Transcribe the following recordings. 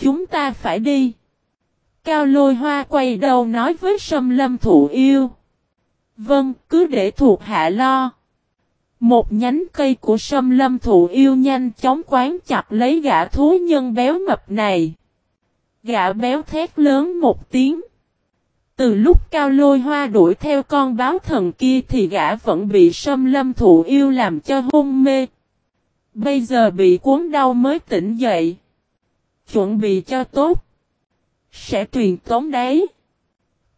chúng ta phải đi. Cao lôi hoa quay đầu nói với sâm lâm thụ yêu. Vâng, cứ để thuộc hạ lo. Một nhánh cây của sâm lâm thụ yêu nhanh chóng quán chặt lấy gã thú nhân béo mập này. Gã béo thét lớn một tiếng. Từ lúc cao lôi hoa đuổi theo con báo thần kia thì gã vẫn bị sâm lâm thụ yêu làm cho hôn mê. Bây giờ bị cuốn đau mới tỉnh dậy. Chuẩn bị cho tốt. Sẽ truyền tống đấy.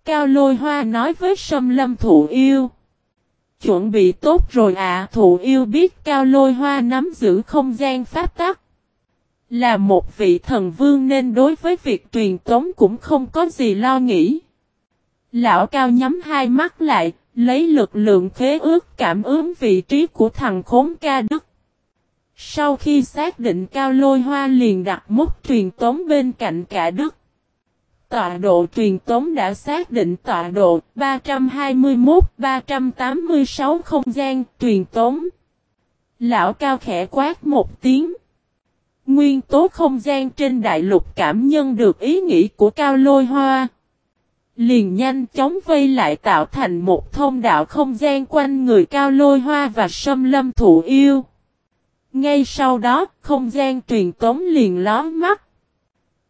Cao lôi hoa nói với sâm lâm thụ yêu. Chuẩn bị tốt rồi ạ. À, thụ yêu biết cao lôi hoa nắm giữ không gian pháp tắc. Là một vị thần vương nên đối với việc truyền tống cũng không có gì lo nghĩ. Lão cao nhắm hai mắt lại, lấy lực lượng khế ước cảm ứng vị trí của thằng khốn ca đức. Sau khi xác định cao lôi hoa liền đặt mốc truyền tống bên cạnh cả đức. Tọa độ truyền tống đã xác định tọa độ 321-386 không gian truyền tống. Lão cao khẽ quát một tiếng. Nguyên tố không gian trên đại lục cảm nhân được ý nghĩ của cao lôi hoa. Liền nhanh chóng vây lại tạo thành một thông đạo không gian quanh người cao lôi hoa và sâm lâm thụ yêu. Ngay sau đó, không gian truyền tống liền ló mắt.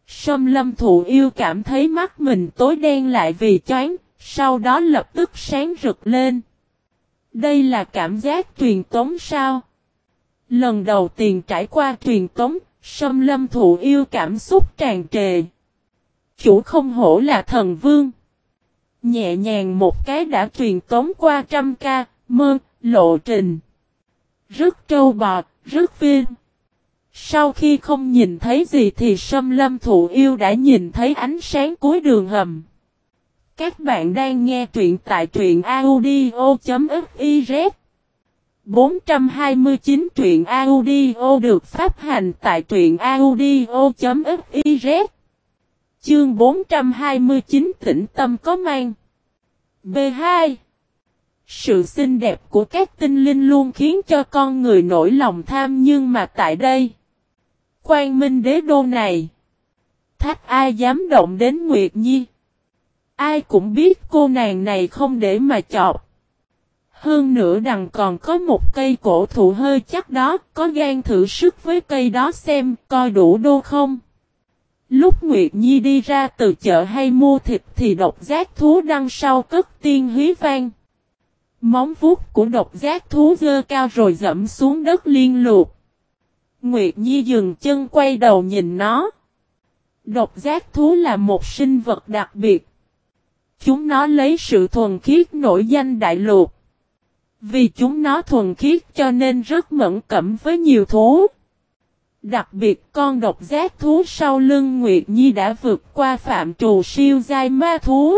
Sâm lâm thụ yêu cảm thấy mắt mình tối đen lại vì choáng, sau đó lập tức sáng rực lên. Đây là cảm giác truyền tống sao? Lần đầu tiên trải qua truyền tống, sâm lâm thụ yêu cảm xúc tràn trề. Chủ không hổ là thần vương. Nhẹ nhàng một cái đã truyền tống qua trăm ca, mơ, lộ trình. Rất trâu bọt, rất viên. Sau khi không nhìn thấy gì thì sâm lâm thụ yêu đã nhìn thấy ánh sáng cuối đường hầm. Các bạn đang nghe truyện tại truyện audio.fiz 429 truyện audio được phát hành tại truyện audio.fiz Chương 429 tỉnh tâm có mang B2 sự xinh đẹp của các tinh linh luôn khiến cho con người nổi lòng tham nhưng mà tại đây Quang Minh đế đô này. Thách ai dám động đến Nguyệt Nhi. Ai cũng biết cô nàng này không để mà chọc. Hơn nữa đằng còn có một cây cổ thụ hơi chắc đó, có gan thử sức với cây đó xem coi đủ đô không. Lúc Nguyệt Nhi đi ra từ chợ hay mua thịt thì độc giác thú đằng sau cất tiên hí vang. Móng vuốt của độc giác thú dơ cao rồi dẫm xuống đất liên lụt. Nguyệt Nhi dừng chân quay đầu nhìn nó. Độc giác thú là một sinh vật đặc biệt. Chúng nó lấy sự thuần khiết nổi danh đại lục. Vì chúng nó thuần khiết cho nên rất mẫn cẩm với nhiều thú. Đặc biệt con độc giác thú sau lưng Nguyệt Nhi đã vượt qua phạm trù siêu giai ma thú.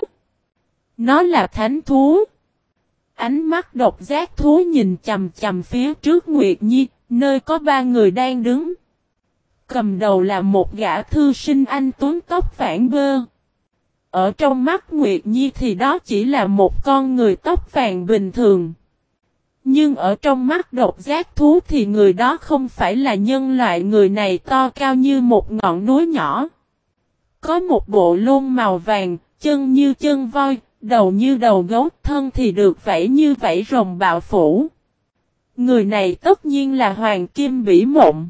Nó là thánh thú. Ánh mắt độc giác thú nhìn chầm chầm phía trước Nguyệt Nhi, Nơi có ba người đang đứng. Cầm đầu là một gã thư sinh anh tuấn tóc phản bơ. Ở trong mắt Nguyệt Nhi thì đó chỉ là một con người tóc vàng bình thường. Nhưng ở trong mắt độc giác thú thì người đó không phải là nhân loại người này to cao như một ngọn núi nhỏ. Có một bộ lông màu vàng, chân như chân voi, đầu như đầu gấu, thân thì được vẫy như vẫy rồng bạo phủ. Người này tất nhiên là Hoàng Kim Bỉ Mộng.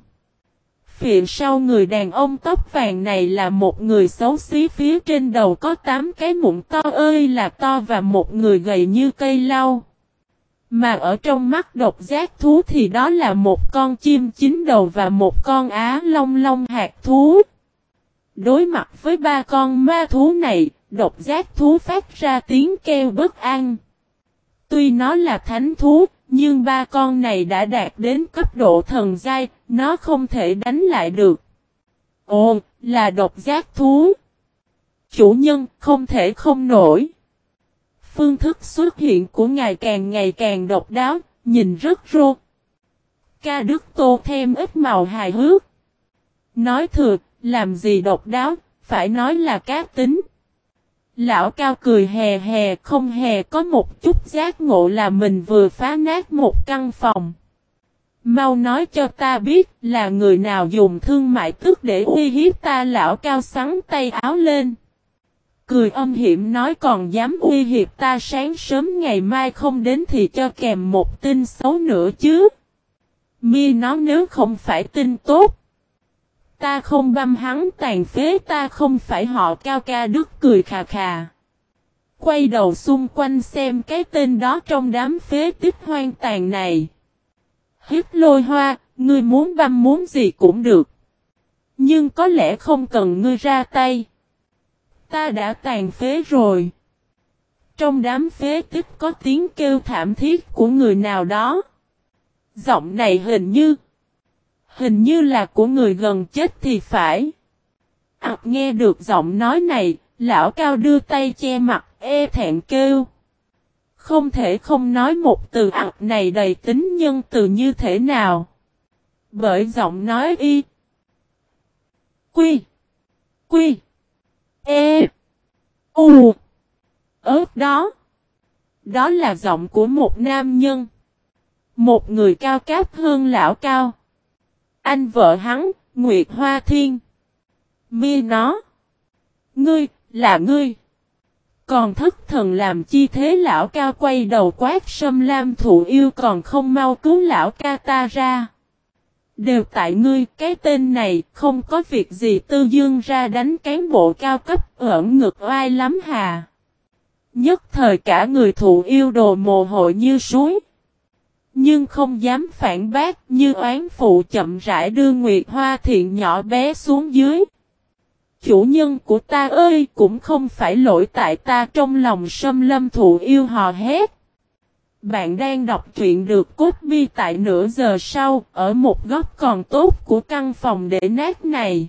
Phía sau người đàn ông tóc vàng này là một người xấu xí phía trên đầu có 8 cái mụn to ơi là to và một người gầy như cây lau. Mà ở trong mắt độc giác thú thì đó là một con chim chín đầu và một con á long long hạt thú. Đối mặt với ba con ma thú này, độc giác thú phát ra tiếng kêu bất an. Tuy nó là thánh thú, nhưng ba con này đã đạt đến cấp độ thần giai, nó không thể đánh lại được. Ồ, là độc giác thú. Chủ nhân không thể không nổi. Phương thức xuất hiện của ngài càng ngày càng độc đáo, nhìn rất rô. Ca Đức Tô thêm ít màu hài hước. Nói thừa, làm gì độc đáo, phải nói là cá tính. Lão cao cười hè hè không hề có một chút giác ngộ là mình vừa phá nát một căn phòng. Mau nói cho ta biết là người nào dùng thương mại tức để uy hiếp ta, lão cao sắn tay áo lên. Cười âm hiểm nói còn dám uy hiếp ta, sáng sớm ngày mai không đến thì cho kèm một tin xấu nữa chứ. Mi nói nếu không phải tin tốt. Ta không băm hắn tàn phế ta không phải họ cao ca đức cười khà khà. Quay đầu xung quanh xem cái tên đó trong đám phế tích hoang tàn này. Hít lôi hoa, ngươi muốn băm muốn gì cũng được. Nhưng có lẽ không cần ngươi ra tay. Ta đã tàn phế rồi. Trong đám phế tích có tiếng kêu thảm thiết của người nào đó. Giọng này hình như Hình như là của người gần chết thì phải. Ảc nghe được giọng nói này, lão cao đưa tay che mặt, e thẹn kêu. Không thể không nói một từ ạc này đầy tính nhân từ như thế nào. Bởi giọng nói y. Quy. Quy. E. U. Ơt đó. Đó là giọng của một nam nhân. Một người cao cáp hơn lão cao. Anh vợ hắn, Nguyệt Hoa Thiên. Mi nó. Ngươi, là ngươi. Còn thất thần làm chi thế lão ca quay đầu quát sâm lam thụ yêu còn không mau cứu lão ca ta ra. Đều tại ngươi, cái tên này, không có việc gì tư dương ra đánh cán bộ cao cấp, ẩn ngực oai lắm hà. Nhất thời cả người thụ yêu đồ mồ hội như suối. Nhưng không dám phản bác như oán phụ chậm rãi đưa Nguyệt Hoa thiện nhỏ bé xuống dưới. Chủ nhân của ta ơi cũng không phải lỗi tại ta trong lòng sâm lâm thụ yêu hò hét. Bạn đang đọc truyện được cốt bi tại nửa giờ sau ở một góc còn tốt của căn phòng để nát này.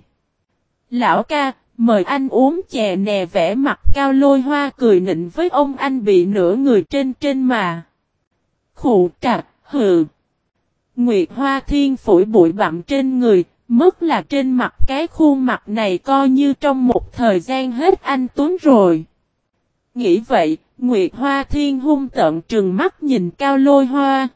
Lão ca, mời anh uống chè nè vẽ mặt cao lôi hoa cười nịnh với ông anh bị nửa người trên trên mà. Khủ trạc, hừ. Nguyệt Hoa Thiên phủi bụi bặm trên người, mất là trên mặt cái khuôn mặt này coi như trong một thời gian hết anh Tuấn rồi. Nghĩ vậy, Nguyệt Hoa Thiên hung tận trừng mắt nhìn cao lôi hoa.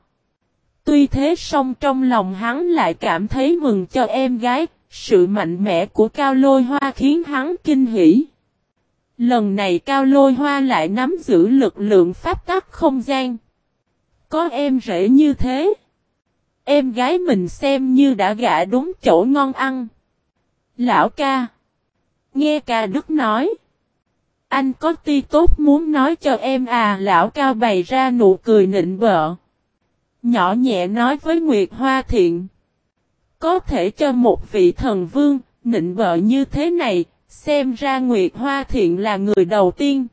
Tuy thế song trong lòng hắn lại cảm thấy mừng cho em gái, sự mạnh mẽ của cao lôi hoa khiến hắn kinh hỉ. Lần này cao lôi hoa lại nắm giữ lực lượng pháp tắc không gian. Có em rể như thế. Em gái mình xem như đã gạ đúng chỗ ngon ăn. Lão ca. Nghe ca Đức nói. Anh có ti tốt muốn nói cho em à lão ca bày ra nụ cười nịnh bợ. Nhỏ nhẹ nói với Nguyệt Hoa Thiện. Có thể cho một vị thần vương, nịnh bợ như thế này, xem ra Nguyệt Hoa Thiện là người đầu tiên.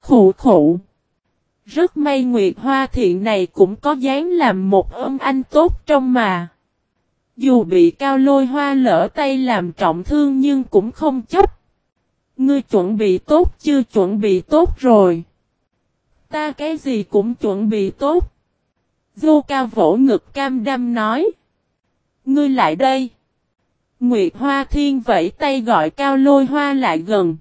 Khủ khủ. Rất may Nguyệt Hoa Thiện này cũng có dáng làm một âm anh tốt trong mà. Dù bị cao lôi hoa lỡ tay làm trọng thương nhưng cũng không chấp. Ngươi chuẩn bị tốt chưa chuẩn bị tốt rồi. Ta cái gì cũng chuẩn bị tốt. Dô cao vỗ ngực cam đâm nói. Ngươi lại đây. Nguyệt Hoa Thiên vẫy tay gọi Cao Lôi Hoa lại gần.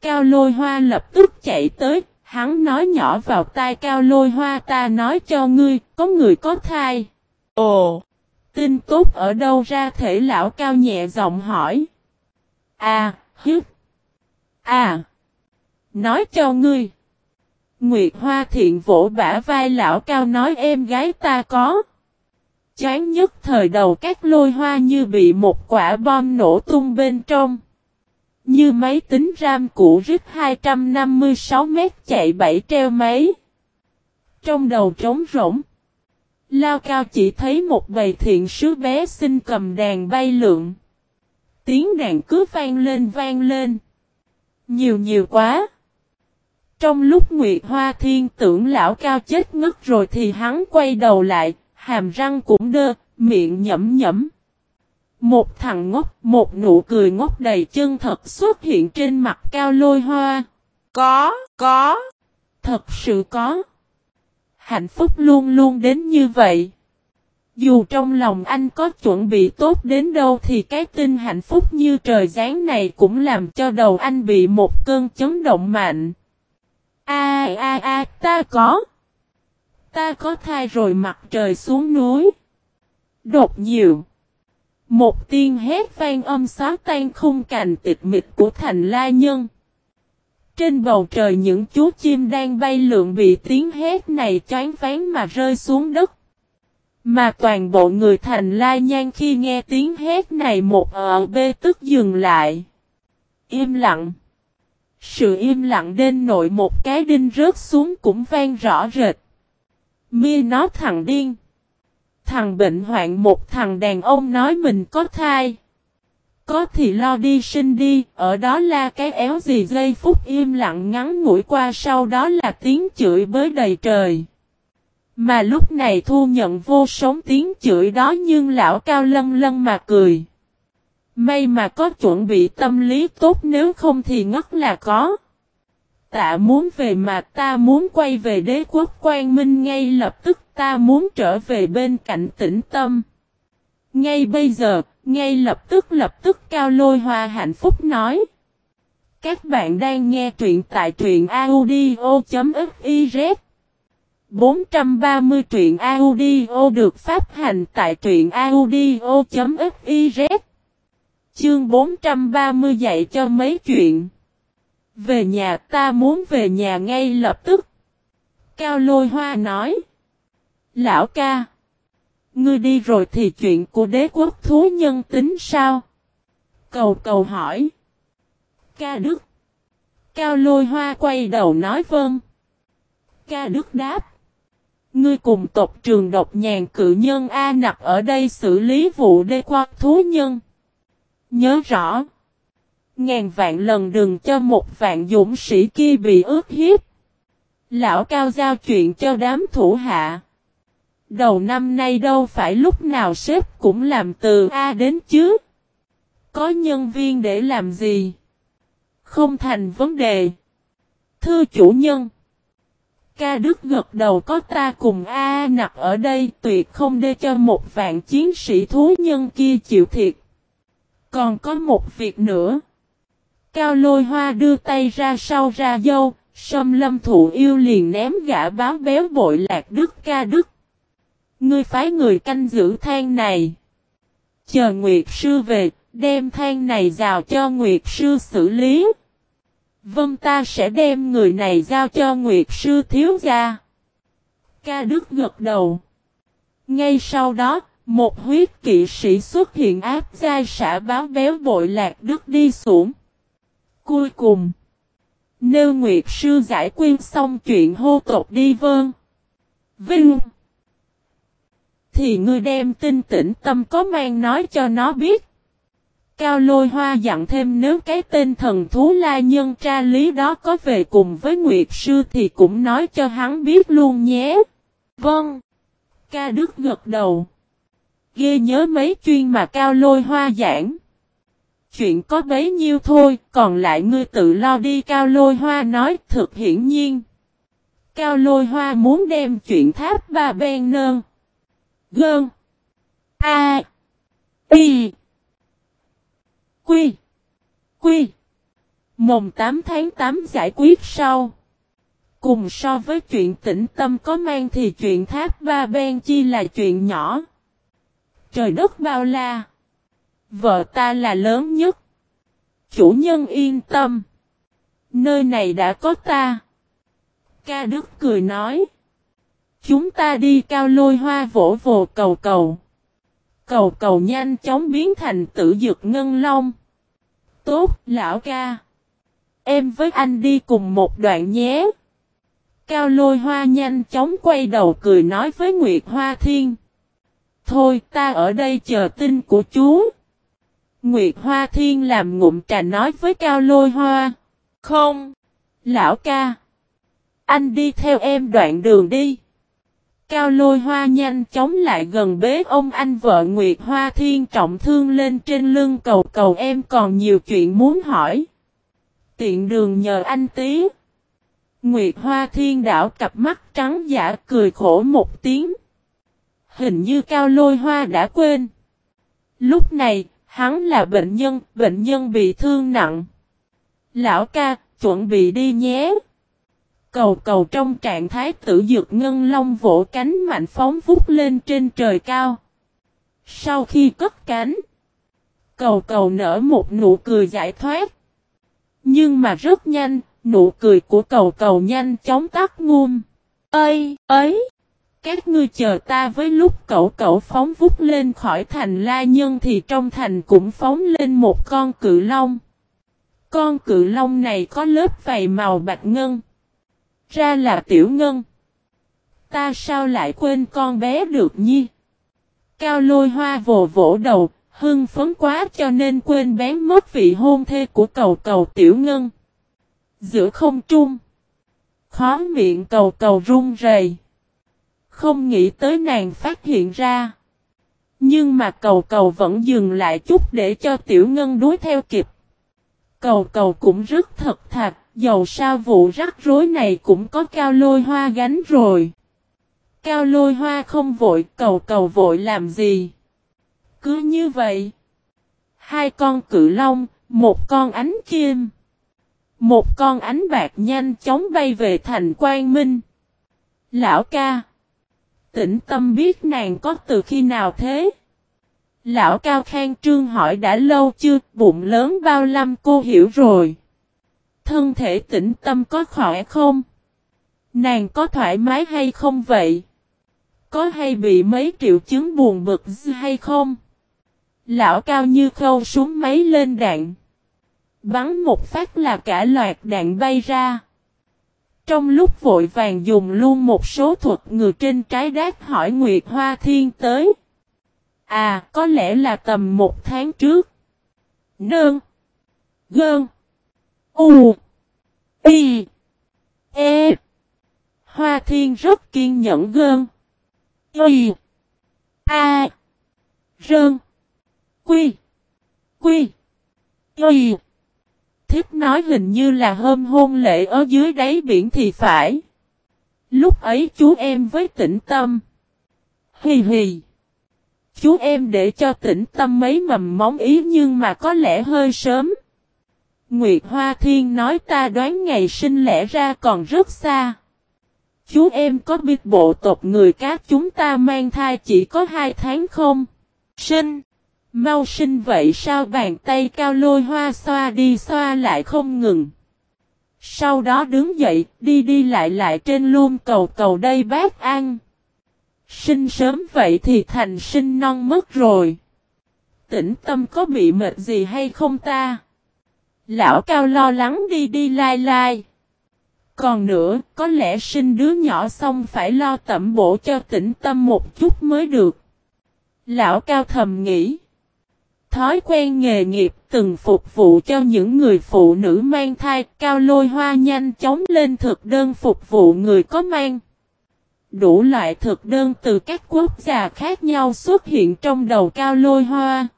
Cao Lôi Hoa lập tức chạy tới, hắn nói nhỏ vào tai Cao Lôi Hoa ta nói cho ngươi, có người có thai. Ồ, tin tốt ở đâu ra thể lão Cao nhẹ giọng hỏi. À, hiếp. À, nói cho ngươi. Nguyệt Hoa Thiện vỗ bả vai lão Cao nói em gái ta có. Chán nhất thời đầu các lôi hoa như bị một quả bom nổ tung bên trong. Như máy tính RAM cũ rít 256 mét chạy bảy treo máy. Trong đầu trống rỗng. Lao cao chỉ thấy một bầy thiện sứ bé xinh cầm đàn bay lượn. Tiếng đàn cứ vang lên vang lên. Nhiều nhiều quá. Trong lúc Nguyệt Hoa Thiên tưởng lão cao chết ngất rồi thì hắn quay đầu lại, hàm răng cũng đơ, miệng nhẫm nhẫm. Một thằng ngốc, một nụ cười ngốc đầy chân thật xuất hiện trên mặt cao lôi hoa. Có, có, thật sự có. Hạnh phúc luôn luôn đến như vậy. Dù trong lòng anh có chuẩn bị tốt đến đâu thì cái tin hạnh phúc như trời giáng này cũng làm cho đầu anh bị một cơn chấn động mạnh. A a a ta có. Ta có thai rồi mặt trời xuống núi. Đột nhiều. Một tiếng hét vang âm xóa tan khung cành tịch mịch của thành la nhân. Trên bầu trời những chú chim đang bay lượn bị tiếng hét này choáng váng mà rơi xuống đất. Mà toàn bộ người thành la nhan khi nghe tiếng hét này một ở bê tức dừng lại. Im lặng. Sự im lặng đến nội một cái đinh rớt xuống cũng vang rõ rệt. Mi nó thằng điên. Thằng bệnh hoạn một thằng đàn ông nói mình có thai. Có thì lo đi sinh đi, ở đó là cái éo gì giây phút im lặng ngắn ngủi qua sau đó là tiếng chửi bới đầy trời. Mà lúc này thu nhận vô sống tiếng chửi đó nhưng lão cao lân lân mà cười. May mà có chuẩn bị tâm lý tốt nếu không thì ngất là có. Tạ muốn về mà ta muốn quay về đế quốc quang minh ngay lập tức ta muốn trở về bên cạnh tĩnh tâm. Ngay bây giờ, ngay lập tức lập tức cao lôi hoa hạnh phúc nói. Các bạn đang nghe truyện tại truyện audio.fiz 430 truyện audio được phát hành tại truyện audio.fiz Chương 430 dạy cho mấy chuyện về nhà ta muốn về nhà ngay lập tức Cao lôi hoa nói Lão ca, Ngươi đi rồi thì chuyện của đế quốc thú nhân tính sao? Cầu cầu hỏi. Ca Đức. Cao lôi hoa quay đầu nói vâng. Ca Đức đáp. Ngươi cùng tộc trường độc nhàn cự nhân A nặc ở đây xử lý vụ đế quốc thú nhân. Nhớ rõ. Ngàn vạn lần đừng cho một vạn dũng sĩ kia bị ướt hiếp. Lão cao giao chuyện cho đám thủ hạ. Đầu năm nay đâu phải lúc nào sếp cũng làm từ A đến chứ. Có nhân viên để làm gì? Không thành vấn đề. Thưa chủ nhân. Ca Đức gật đầu có ta cùng A nặc ở đây tuyệt không để cho một vạn chiến sĩ thú nhân kia chịu thiệt. Còn có một việc nữa. Cao lôi hoa đưa tay ra sau ra dâu, sâm lâm thụ yêu liền ném gã báo béo bội lạc đức ca đức. Ngươi phái người canh giữ than này. Chờ Nguyệt Sư về, đem than này giao cho Nguyệt Sư xử lý. Vâng ta sẽ đem người này giao cho Nguyệt Sư thiếu gia. Ca Đức gật đầu. Ngay sau đó, một huyết kỵ sĩ xuất hiện áp giai xã báo béo bội lạc Đức đi xuống. Cuối cùng, nêu Nguyệt Sư giải quyết xong chuyện hô tộc đi vâng. Vinh. Thì ngươi đem tin tĩnh tâm có mang nói cho nó biết. Cao lôi hoa dặn thêm nếu cái tên thần thú la nhân tra lý đó có về cùng với Nguyệt Sư thì cũng nói cho hắn biết luôn nhé. Vâng. Ca Đức gật đầu. Ghê nhớ mấy chuyên mà cao lôi hoa giảng. Chuyện có bấy nhiêu thôi, còn lại ngươi tự lo đi cao lôi hoa nói thực hiển nhiên. Cao lôi hoa muốn đem chuyện tháp ba ben nơn. Gơn. A. Y. Quy. Quy. Mồng 8 tháng 8 giải quyết sau. Cùng so với chuyện tĩnh tâm có mang thì chuyện tháp ba ben chi là chuyện nhỏ. Trời đất bao la. Vợ ta là lớn nhất. Chủ nhân yên tâm. Nơi này đã có ta. Ca Đức cười nói. Chúng ta đi cao lôi hoa vỗ vồ cầu cầu. Cầu cầu nhanh chóng biến thành tử dược ngân long. Tốt, lão ca. Em với anh đi cùng một đoạn nhé. Cao lôi hoa nhanh chóng quay đầu cười nói với Nguyệt Hoa Thiên. Thôi ta ở đây chờ tin của chú. Nguyệt Hoa Thiên làm ngụm trà nói với Cao lôi hoa. Không. Lão ca. Anh đi theo em đoạn đường đi. Cao lôi hoa nhanh chóng lại gần bế ông anh vợ Nguyệt Hoa Thiên trọng thương lên trên lưng cầu cầu em còn nhiều chuyện muốn hỏi. Tiện đường nhờ anh tí. Nguyệt Hoa Thiên đảo cặp mắt trắng giả cười khổ một tiếng. Hình như cao lôi hoa đã quên. Lúc này, hắn là bệnh nhân, bệnh nhân bị thương nặng. Lão ca, chuẩn bị đi nhé. Cầu cầu trong trạng thái tử dược ngân long vỗ cánh mạnh phóng vút lên trên trời cao. Sau khi cất cánh, cầu cầu nở một nụ cười giải thoát. Nhưng mà rất nhanh, nụ cười của cầu cầu nhanh chóng tắt ngum. Ây, ấy! Các ngươi chờ ta với lúc cậu cậu phóng vút lên khỏi thành la nhân thì trong thành cũng phóng lên một con cự long. Con cự long này có lớp vầy màu bạch ngân. Ra là tiểu ngân. Ta sao lại quên con bé được nhi? Cao lôi hoa vồ vỗ đầu, hưng phấn quá cho nên quên bén mất vị hôn thê của cầu cầu tiểu ngân. Giữa không trung. Khó miệng cầu cầu run rầy. Không nghĩ tới nàng phát hiện ra. Nhưng mà cầu cầu vẫn dừng lại chút để cho tiểu ngân đuối theo kịp. Cầu cầu cũng rất thật thà, dầu sao vụ rắc rối này cũng có cao lôi hoa gánh rồi. Cao lôi hoa không vội, cầu cầu vội làm gì? Cứ như vậy. Hai con cự long, một con ánh kim. Một con ánh bạc nhanh chóng bay về thành quang minh. Lão ca. Tĩnh tâm biết nàng có từ khi nào thế? Lão Cao Khang Trương hỏi đã lâu chưa, bụng lớn bao lâm cô hiểu rồi. Thân thể tĩnh tâm có khỏe không? Nàng có thoải mái hay không vậy? Có hay bị mấy triệu chứng buồn bực hay không? Lão Cao như khâu súng máy lên đạn. Bắn một phát là cả loạt đạn bay ra. Trong lúc vội vàng dùng luôn một số thuật ngừa trên trái đát hỏi Nguyệt Hoa Thiên tới. À, có lẽ là tầm một tháng trước. Nương. Gơn. U. Y. E. Hoa Thiên rất kiên nhẫn gơn. Y. A. Rơn. Quy. Quy. Y thiếp nói hình như là hôm hôn lễ ở dưới đáy biển thì phải. Lúc ấy chú em với tĩnh tâm. Hì hì. Chú em để cho tĩnh tâm mấy mầm móng ý nhưng mà có lẽ hơi sớm. Nguyệt Hoa Thiên nói ta đoán ngày sinh lẽ ra còn rất xa. Chú em có biết bộ tộc người cá chúng ta mang thai chỉ có hai tháng không? Sinh. Mau sinh vậy sao bàn tay cao lôi hoa xoa đi xoa lại không ngừng. Sau đó đứng dậy, đi đi lại lại trên luôn cầu cầu đây bác ăn. Sinh sớm vậy thì thành sinh non mất rồi. Tĩnh tâm có bị mệt gì hay không ta? Lão cao lo lắng đi đi lai lai. Còn nữa, có lẽ sinh đứa nhỏ xong phải lo tẩm bổ cho tĩnh tâm một chút mới được. Lão cao thầm nghĩ. Thói quen nghề nghiệp từng phục vụ cho những người phụ nữ mang thai, cao lôi hoa nhanh chóng lên thực đơn phục vụ người có mang. Đủ loại thực đơn từ các quốc gia khác nhau xuất hiện trong đầu cao lôi hoa.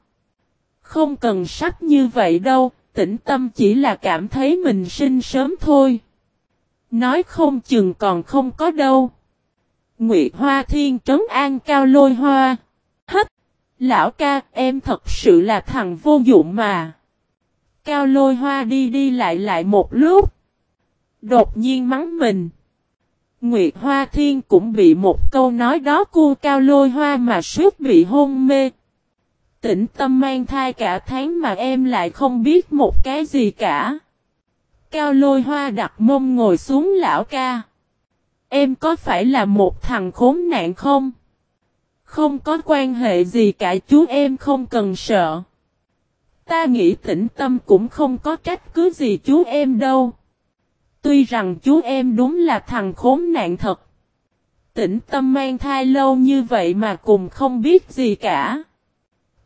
Không cần sắc như vậy đâu, tĩnh tâm chỉ là cảm thấy mình sinh sớm thôi. Nói không chừng còn không có đâu. Nguyệt Hoa Thiên trấn an cao lôi hoa. hết Lão ca, em thật sự là thằng vô dụng mà. Cao lôi hoa đi đi lại lại một lúc. Đột nhiên mắng mình. Nguyệt Hoa Thiên cũng bị một câu nói đó cu cao lôi hoa mà suốt bị hôn mê. tỉnh tâm mang thai cả tháng mà em lại không biết một cái gì cả. Cao lôi hoa đặt mông ngồi xuống lão ca. Em có phải là một thằng khốn nạn không? Không có quan hệ gì cả, chú em không cần sợ. Ta nghĩ tĩnh tâm cũng không có trách cứ gì chú em đâu. Tuy rằng chú em đúng là thằng khốn nạn thật. Tĩnh tâm mang thai lâu như vậy mà cùng không biết gì cả.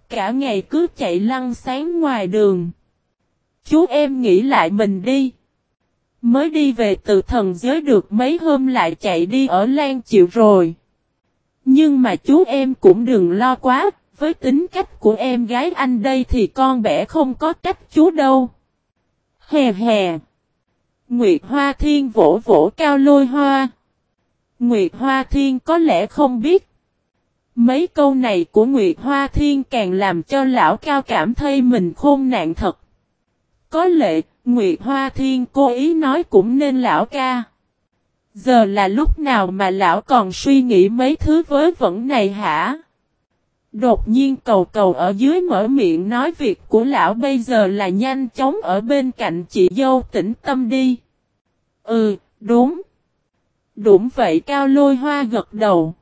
Cả ngày cứ chạy lăn sáng ngoài đường. Chú em nghĩ lại mình đi. Mới đi về từ thần giới được mấy hôm lại chạy đi ở Lan Chịu rồi. Nhưng mà chú em cũng đừng lo quá, với tính cách của em gái anh đây thì con bẻ không có trách chú đâu. Hè hè. Nguyệt Hoa Thiên vỗ vỗ cao lôi hoa. Nguyệt Hoa Thiên có lẽ không biết. Mấy câu này của Nguyệt Hoa Thiên càng làm cho lão cao cảm thấy mình khôn nạn thật. Có lệ, Nguyệt Hoa Thiên cố ý nói cũng nên lão ca. Giờ là lúc nào mà lão còn suy nghĩ mấy thứ vớ vẩn này hả? Đột nhiên cầu cầu ở dưới mở miệng nói việc của lão bây giờ là nhanh chóng ở bên cạnh chị dâu tĩnh tâm đi. Ừ, đúng. Đúng vậy Cao Lôi Hoa gật đầu.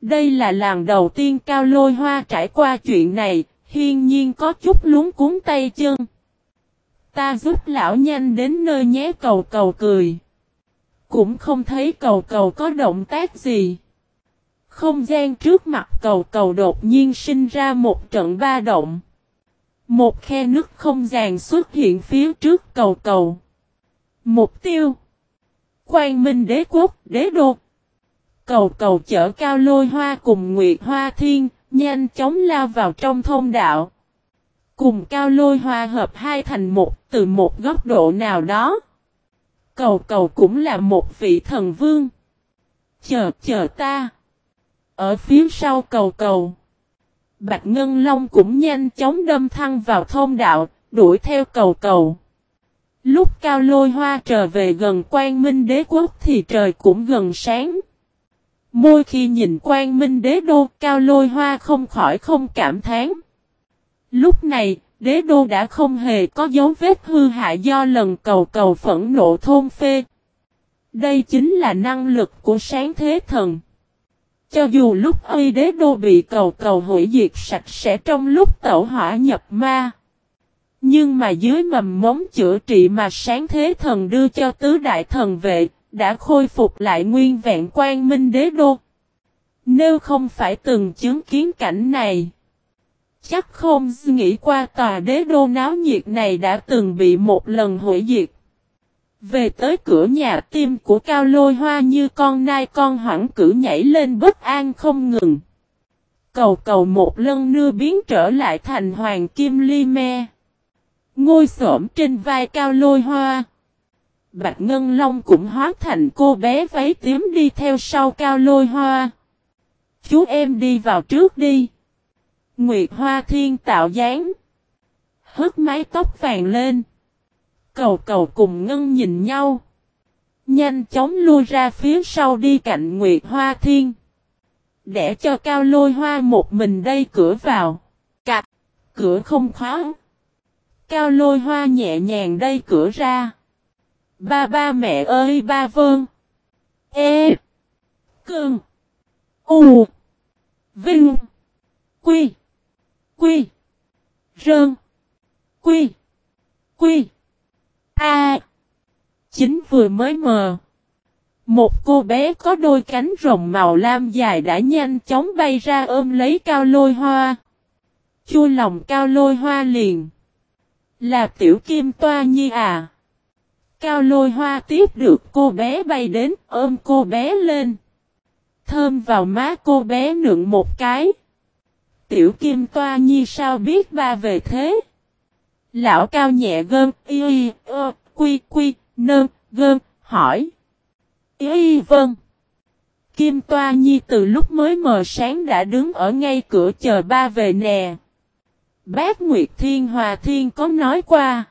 Đây là lần đầu tiên Cao Lôi Hoa trải qua chuyện này, hiên nhiên có chút lúng cuốn tay chân. Ta giúp lão nhanh đến nơi nhé cầu cầu cười. Cũng không thấy cầu cầu có động tác gì. Không gian trước mặt cầu cầu đột nhiên sinh ra một trận ba động. Một khe nước không gian xuất hiện phía trước cầu cầu. Mục tiêu. Quang Minh đế quốc, đế đô. Cầu cầu chở cao lôi hoa cùng Nguyệt Hoa Thiên, nhanh chóng lao vào trong thông đạo. Cùng cao lôi hoa hợp hai thành một từ một góc độ nào đó. Cầu cầu cũng là một vị thần vương. Chờ chờ ta. Ở phía sau cầu cầu. Bạch Ngân Long cũng nhanh chóng đâm thăng vào thôn đạo, đuổi theo cầu cầu. Lúc cao lôi hoa trở về gần quan minh đế quốc thì trời cũng gần sáng. Môi khi nhìn quan minh đế đô cao lôi hoa không khỏi không cảm thán. Lúc này, đế đô đã không hề có dấu vết hư hại do lần cầu cầu phẫn nộ thôn phê. Đây chính là năng lực của sáng thế thần. Cho dù lúc ấy đế đô bị cầu cầu hủy diệt sạch sẽ trong lúc tẩu hỏa nhập ma. Nhưng mà dưới mầm móng chữa trị mà sáng thế thần đưa cho tứ đại thần vệ, đã khôi phục lại nguyên vẹn quan minh đế đô. Nếu không phải từng chứng kiến cảnh này, chắc không nghĩ qua tòa đế đô náo nhiệt này đã từng bị một lần hủy diệt. Về tới cửa nhà tim của cao lôi hoa như con nai con hoảng cử nhảy lên bất an không ngừng. Cầu cầu một lần nưa biến trở lại thành hoàng kim ly me. Ngôi xổm trên vai cao lôi hoa. Bạch Ngân Long cũng hóa thành cô bé váy tím đi theo sau cao lôi hoa. Chú em đi vào trước đi. Nguyệt Hoa Thiên tạo dáng. Hất mái tóc vàng lên. Cầu cầu cùng Ngân nhìn nhau. Nhanh chóng lui ra phía sau đi cạnh Nguyệt Hoa Thiên. Để cho cao lôi hoa một mình đây cửa vào. Cạch. Cửa không khóa. Cao lôi hoa nhẹ nhàng đây cửa ra. Ba ba mẹ ơi ba vương, E. Cương. U. Vinh. Quy. Quy. Rơn. Quy. Quy. A. Chính vừa mới mờ. Một cô bé có đôi cánh rồng màu lam dài đã nhanh chóng bay ra ôm lấy cao lôi hoa. Chua lòng cao lôi hoa liền. Là tiểu kim toa nhi à. Cao lôi hoa tiếp được cô bé bay đến, ôm cô bé lên. Thơm vào má cô bé nượng một cái. Tiểu kim toa nhi sao biết ba về thế? Lão cao nhẹ gơm, y y, ơ, quy quy nơ gơm, hỏi. Y y vâng. Kim toa nhi từ lúc mới mờ sáng đã đứng ở ngay cửa chờ ba về nè. Bác Nguyệt Thiên, Hòa Thiên có nói qua.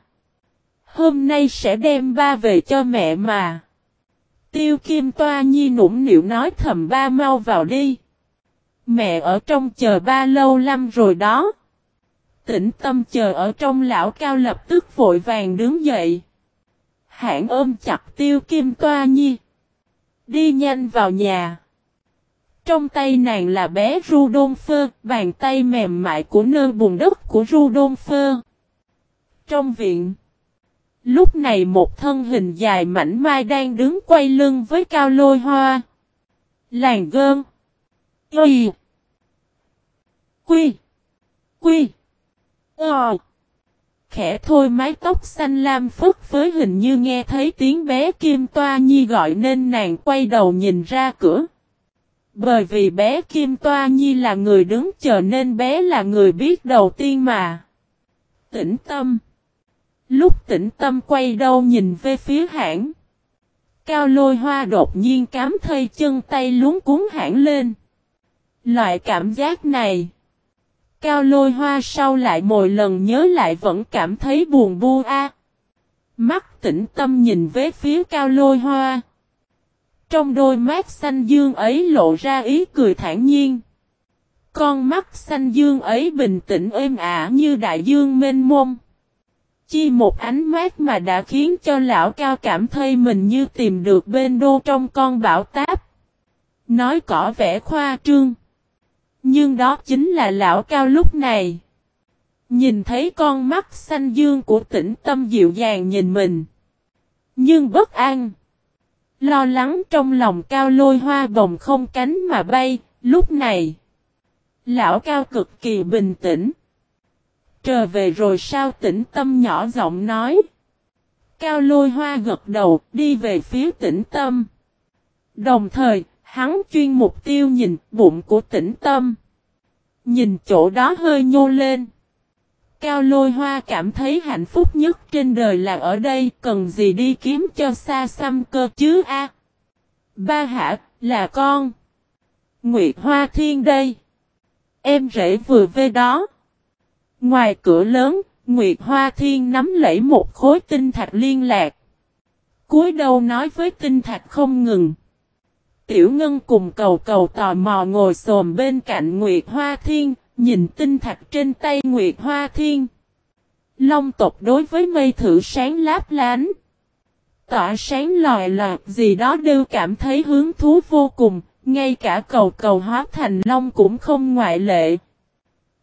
Hôm nay sẽ đem ba về cho mẹ mà. Tiêu Kim Toa Nhi nũng nịu nói, thầm ba mau vào đi. Mẹ ở trong chờ ba lâu lắm rồi đó. Tĩnh tâm chờ ở trong lão cao lập tức vội vàng đứng dậy. Hãng ôm chặt Tiêu Kim Toa Nhi. Đi nhanh vào nhà. Trong tay nàng là bé Rudolfo, bàn tay mềm mại của nơ bùn đất của Rudolfo. Trong viện, lúc này một thân hình dài mảnh mai đang đứng quay lưng với cao lôi hoa. Làng gơn. Y. Quy. Quy. Ờ. Khẽ thôi mái tóc xanh lam phức với hình như nghe thấy tiếng bé Kim Toa Nhi gọi nên nàng quay đầu nhìn ra cửa. Bởi vì bé Kim Toa Nhi là người đứng chờ nên bé là người biết đầu tiên mà. Tĩnh tâm. Lúc tĩnh tâm quay đầu nhìn về phía hãng. Cao lôi hoa đột nhiên cám thây chân tay luống cuốn hãng lên. Loại cảm giác này. Cao lôi hoa sau lại mỗi lần nhớ lại vẫn cảm thấy buồn bu a. Mắt tĩnh tâm nhìn về phía cao lôi hoa. Trong đôi mắt xanh dương ấy lộ ra ý cười thản nhiên. Con mắt xanh dương ấy bình tĩnh êm ả như đại dương mênh mông. Chi một ánh mắt mà đã khiến cho lão cao cảm thấy mình như tìm được bên đô trong con bão táp. Nói cỏ vẻ khoa trương. Nhưng đó chính là lão cao lúc này. Nhìn thấy con mắt xanh dương của tĩnh tâm dịu dàng nhìn mình. Nhưng bất an. Lo lắng trong lòng cao lôi hoa bồng không cánh mà bay, lúc này. Lão cao cực kỳ bình tĩnh. Trở về rồi sao tĩnh tâm nhỏ giọng nói. Cao lôi hoa gật đầu đi về phía tĩnh tâm. Đồng thời, hắn chuyên mục tiêu nhìn bụng của tĩnh tâm. Nhìn chỗ đó hơi nhô lên. Cao lôi hoa cảm thấy hạnh phúc nhất trên đời là ở đây, cần gì đi kiếm cho xa xăm cơ chứ a Ba hả, là con. Nguyệt Hoa Thiên đây. Em rể vừa về đó. Ngoài cửa lớn, Nguyệt Hoa Thiên nắm lấy một khối tinh thạch liên lạc. cúi đầu nói với tinh thạch không ngừng. Tiểu Ngân cùng cầu cầu tò mò ngồi xồm bên cạnh Nguyệt Hoa Thiên, nhìn tinh thạch trên tay Nguyệt Hoa Thiên. Long tộc đối với mây thử sáng láp lánh. Tỏa sáng lòi lọt gì đó đều cảm thấy hứng thú vô cùng, ngay cả cầu cầu hóa thành long cũng không ngoại lệ.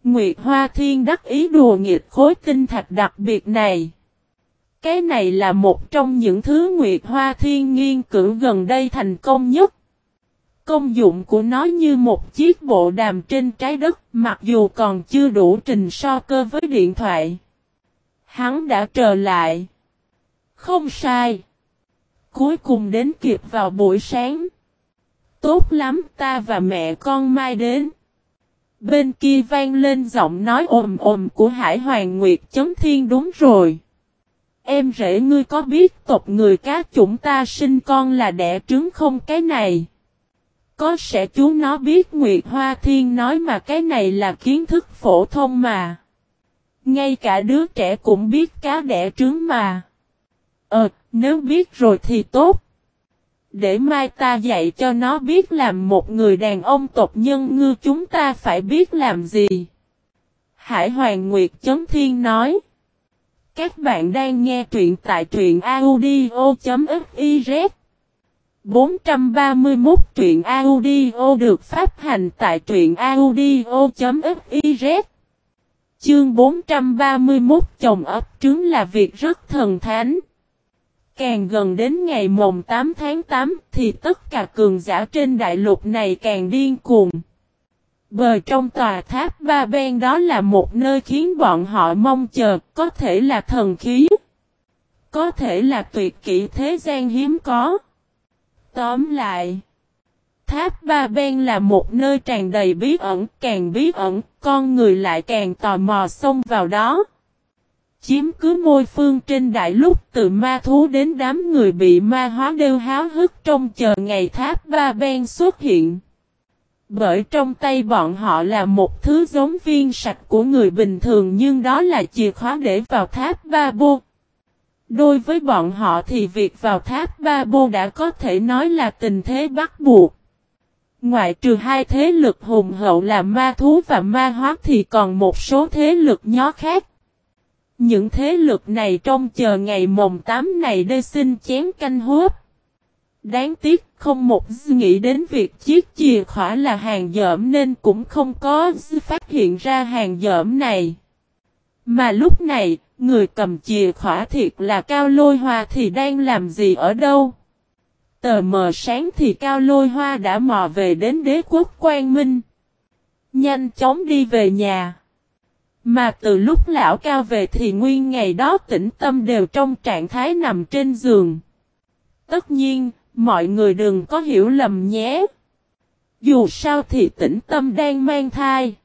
Nguyệt Hoa Thiên đắc ý đùa nghịch khối tinh thạch đặc biệt này. Cái này là một trong những thứ Nguyệt Hoa Thiên nghiên cứu gần đây thành công nhất. Công dụng của nó như một chiếc bộ đàm trên trái đất, mặc dù còn chưa đủ trình so cơ với điện thoại. Hắn đã trở lại. Không sai. Cuối cùng đến kịp vào buổi sáng. Tốt lắm, ta và mẹ con mai đến. Bên kia vang lên giọng nói ồm ồm của Hải Hoàng Nguyệt chấm Thiên đúng rồi. Em rể ngươi có biết tộc người cá chúng ta sinh con là đẻ trứng không cái này? Có sẽ chú nó biết Nguyệt Hoa Thiên nói mà cái này là kiến thức phổ thông mà. Ngay cả đứa trẻ cũng biết cá đẻ trứng mà. Ờ, nếu biết rồi thì tốt. Để mai ta dạy cho nó biết làm một người đàn ông tộc nhân ngư chúng ta phải biết làm gì. Hải Hoàng Nguyệt Chấn Thiên nói. Các bạn đang nghe truyện tại truyện audio.fiz 431 truyện audio được phát hành tại truyện audio.fiz Chương 431 chồng ấp trứng là việc rất thần thánh. Càng gần đến ngày mồng 8 tháng 8 thì tất cả cường giả trên đại lục này càng điên cuồng. Bờ trong tòa tháp Ba Ben đó là một nơi khiến bọn họ mong chờ, có thể là thần khí, có thể là tuyệt kỹ thế gian hiếm có. Tóm lại, tháp Ba Ben là một nơi tràn đầy bí ẩn, càng bí ẩn, con người lại càng tò mò xông vào đó. Chiếm cứ môi phương trên đại lúc từ ma thú đến đám người bị ma hóa đều háo hức trong chờ ngày tháp Ba Ben xuất hiện. Bởi trong tay bọn họ là một thứ giống viên sạch của người bình thường nhưng đó là chìa khóa để vào tháp Ba Bô. Đối với bọn họ thì việc vào tháp Ba Bô đã có thể nói là tình thế bắt buộc. Ngoại trừ hai thế lực hùng hậu là ma thú và ma hóa thì còn một số thế lực nhỏ khác. Những thế lực này trong chờ ngày mồng 8 này đây xin chén canh húp. Đáng tiếc không một nghĩ đến việc chiếc chìa khỏa là hàng dởm nên cũng không có phát hiện ra hàng dởm này. Mà lúc này, người cầm chìa khóa thiệt là Cao Lôi Hoa thì đang làm gì ở đâu? Tờ mờ sáng thì Cao Lôi Hoa đã mò về đến đế quốc Quang Minh. Nhanh chóng đi về nhà. Mà từ lúc lão Cao về thì nguyên ngày đó tĩnh tâm đều trong trạng thái nằm trên giường. Tất nhiên, mọi người đừng có hiểu lầm nhé. Dù sao thì tĩnh tâm đang mang thai.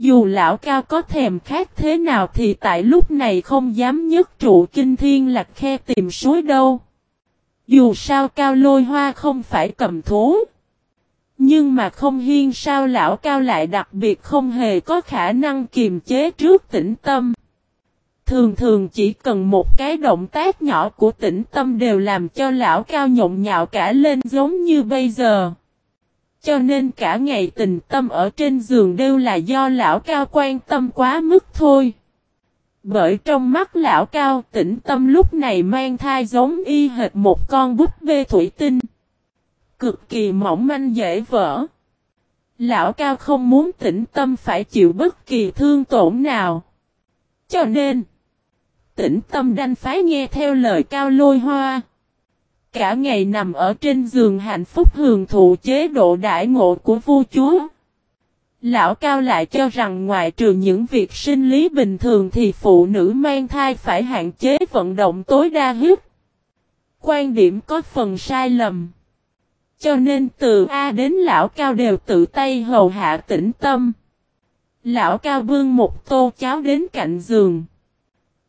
Dù lão cao có thèm khác thế nào thì tại lúc này không dám nhất trụ kinh thiên lạc khe tìm suối đâu. Dù sao cao lôi hoa không phải cầm thú. Nhưng mà không hiên sao lão cao lại đặc biệt không hề có khả năng kiềm chế trước tĩnh tâm. Thường thường chỉ cần một cái động tác nhỏ của tĩnh tâm đều làm cho lão cao nhộn nhạo cả lên giống như bây giờ. Cho nên cả ngày tình tâm ở trên giường đều là do lão cao quan tâm quá mức thôi. Bởi trong mắt lão cao tĩnh tâm lúc này mang thai giống y hệt một con búp bê thủy tinh. Cực kỳ mỏng manh dễ vỡ. Lão cao không muốn tĩnh tâm phải chịu bất kỳ thương tổn nào. Cho nên, tĩnh tâm đanh phái nghe theo lời cao lôi hoa. Cả ngày nằm ở trên giường hạnh phúc hưởng thụ chế độ đại ngộ của vua chúa. Lão Cao lại cho rằng ngoại trừ những việc sinh lý bình thường thì phụ nữ mang thai phải hạn chế vận động tối đa huyết. Quan điểm có phần sai lầm. Cho nên từ A đến Lão Cao đều tự tay hầu hạ tĩnh tâm. Lão Cao bưng một tô cháo đến cạnh giường.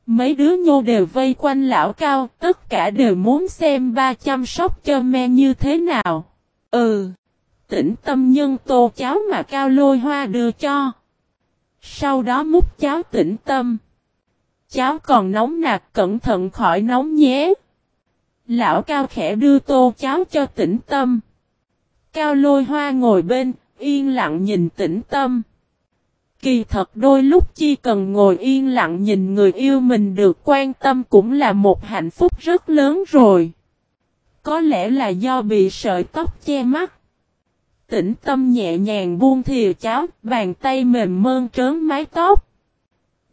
Mấy đứa nhô đều vây quanh Lão Cao, tất cả đều muốn xem ba chăm sóc cho me như thế nào. Ừ tĩnh tâm nhân tô cháo mà cao lôi hoa đưa cho. Sau đó múc cháo tĩnh tâm. Cháo còn nóng nạc cẩn thận khỏi nóng nhé. Lão cao khẽ đưa tô cháo cho tĩnh tâm. Cao lôi hoa ngồi bên, yên lặng nhìn tĩnh tâm. Kỳ thật đôi lúc chi cần ngồi yên lặng nhìn người yêu mình được quan tâm cũng là một hạnh phúc rất lớn rồi. Có lẽ là do bị sợi tóc che mắt tĩnh tâm nhẹ nhàng buông thìa cháo, bàn tay mềm mơn trớn mái tóc.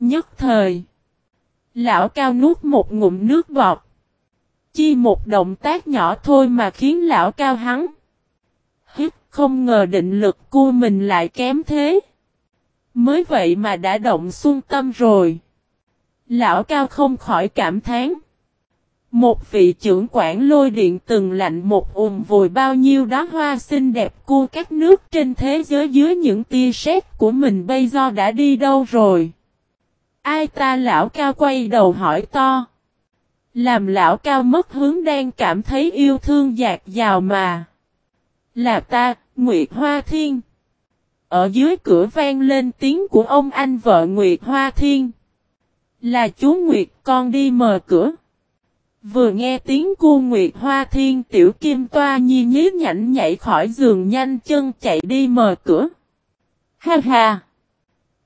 Nhất thời, lão cao nuốt một ngụm nước bọt. Chi một động tác nhỏ thôi mà khiến lão cao hắn. Hít không ngờ định lực của mình lại kém thế. Mới vậy mà đã động xuân tâm rồi. Lão cao không khỏi cảm thán. Một vị trưởng quản lôi điện từng lạnh một ùm vùi bao nhiêu đó hoa xinh đẹp của các nước trên thế giới dưới những tia sét của mình bây giờ đã đi đâu rồi. Ai ta lão cao quay đầu hỏi to. Làm lão cao mất hướng đang cảm thấy yêu thương dạt dào mà. Là ta, Nguyệt Hoa Thiên. Ở dưới cửa vang lên tiếng của ông anh vợ Nguyệt Hoa Thiên. Là chú Nguyệt con đi mở cửa. Vừa nghe tiếng cô Nguyệt Hoa Thiên tiểu kim toa nhi nhí nhảnh nhảy khỏi giường nhanh chân chạy đi mở cửa. Ha ha!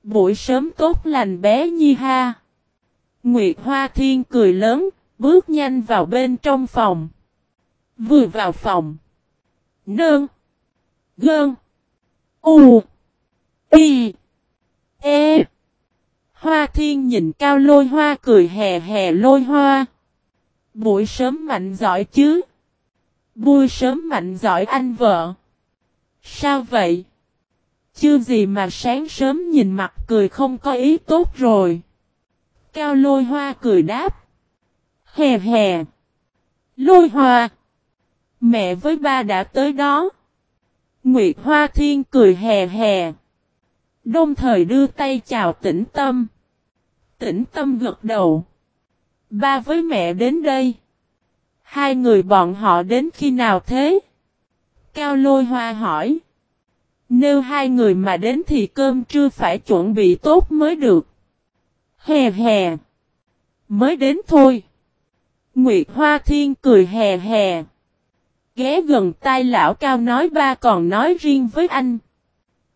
Buổi sớm tốt lành bé nhi ha! Nguyệt Hoa Thiên cười lớn, bước nhanh vào bên trong phòng. Vừa vào phòng. Nương! Gơn! U! Y! E! Hoa Thiên nhìn cao lôi hoa cười hè hè lôi hoa. Buổi sớm mạnh giỏi chứ. Buổi sớm mạnh giỏi anh vợ. Sao vậy? Chưa gì mà sáng sớm nhìn mặt cười không có ý tốt rồi. Cao lôi hoa cười đáp. Hè hè. Lôi hoa. Mẹ với ba đã tới đó. Nguyệt Hoa Thiên cười hè hè. Đồng thời đưa tay chào tĩnh tâm. Tĩnh tâm gật đầu. Ba với mẹ đến đây. Hai người bọn họ đến khi nào thế? Cao lôi hoa hỏi. Nếu hai người mà đến thì cơm trưa phải chuẩn bị tốt mới được. Hè hè. Mới đến thôi. Nguyệt Hoa Thiên cười hè hè. Ghé gần tai lão cao nói ba còn nói riêng với anh.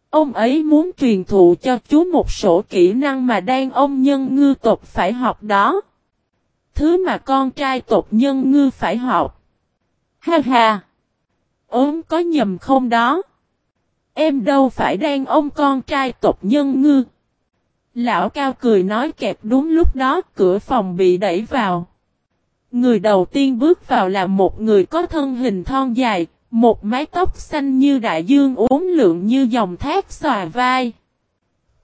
Ông ấy muốn truyền thụ cho chú một số kỹ năng mà đang ông nhân ngư tộc phải học đó thứ mà con trai tộc nhân ngư phải học. Ha ha! Ốm có nhầm không đó? Em đâu phải đang ông con trai tộc nhân ngư. Lão cao cười nói kẹp đúng lúc đó cửa phòng bị đẩy vào. Người đầu tiên bước vào là một người có thân hình thon dài, một mái tóc xanh như đại dương uốn lượn như dòng thác xòa vai.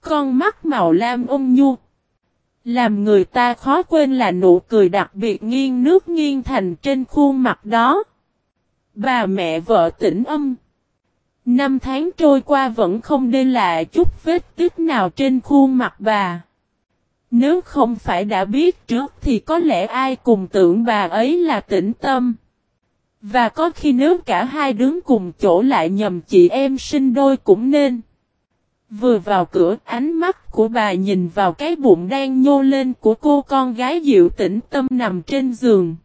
Con mắt màu lam ung nhu. Làm người ta khó quên là nụ cười đặc biệt nghiêng nước nghiêng thành trên khuôn mặt đó. Bà mẹ vợ tỉnh âm. Năm tháng trôi qua vẫn không để lại chút vết tích nào trên khuôn mặt bà. Nếu không phải đã biết trước thì có lẽ ai cùng tưởng bà ấy là tĩnh tâm. Và có khi nếu cả hai đứng cùng chỗ lại nhầm chị em sinh đôi cũng nên. Vừa vào cửa, ánh mắt của bà nhìn vào cái bụng đang nhô lên của cô con gái dịu tĩnh tâm nằm trên giường.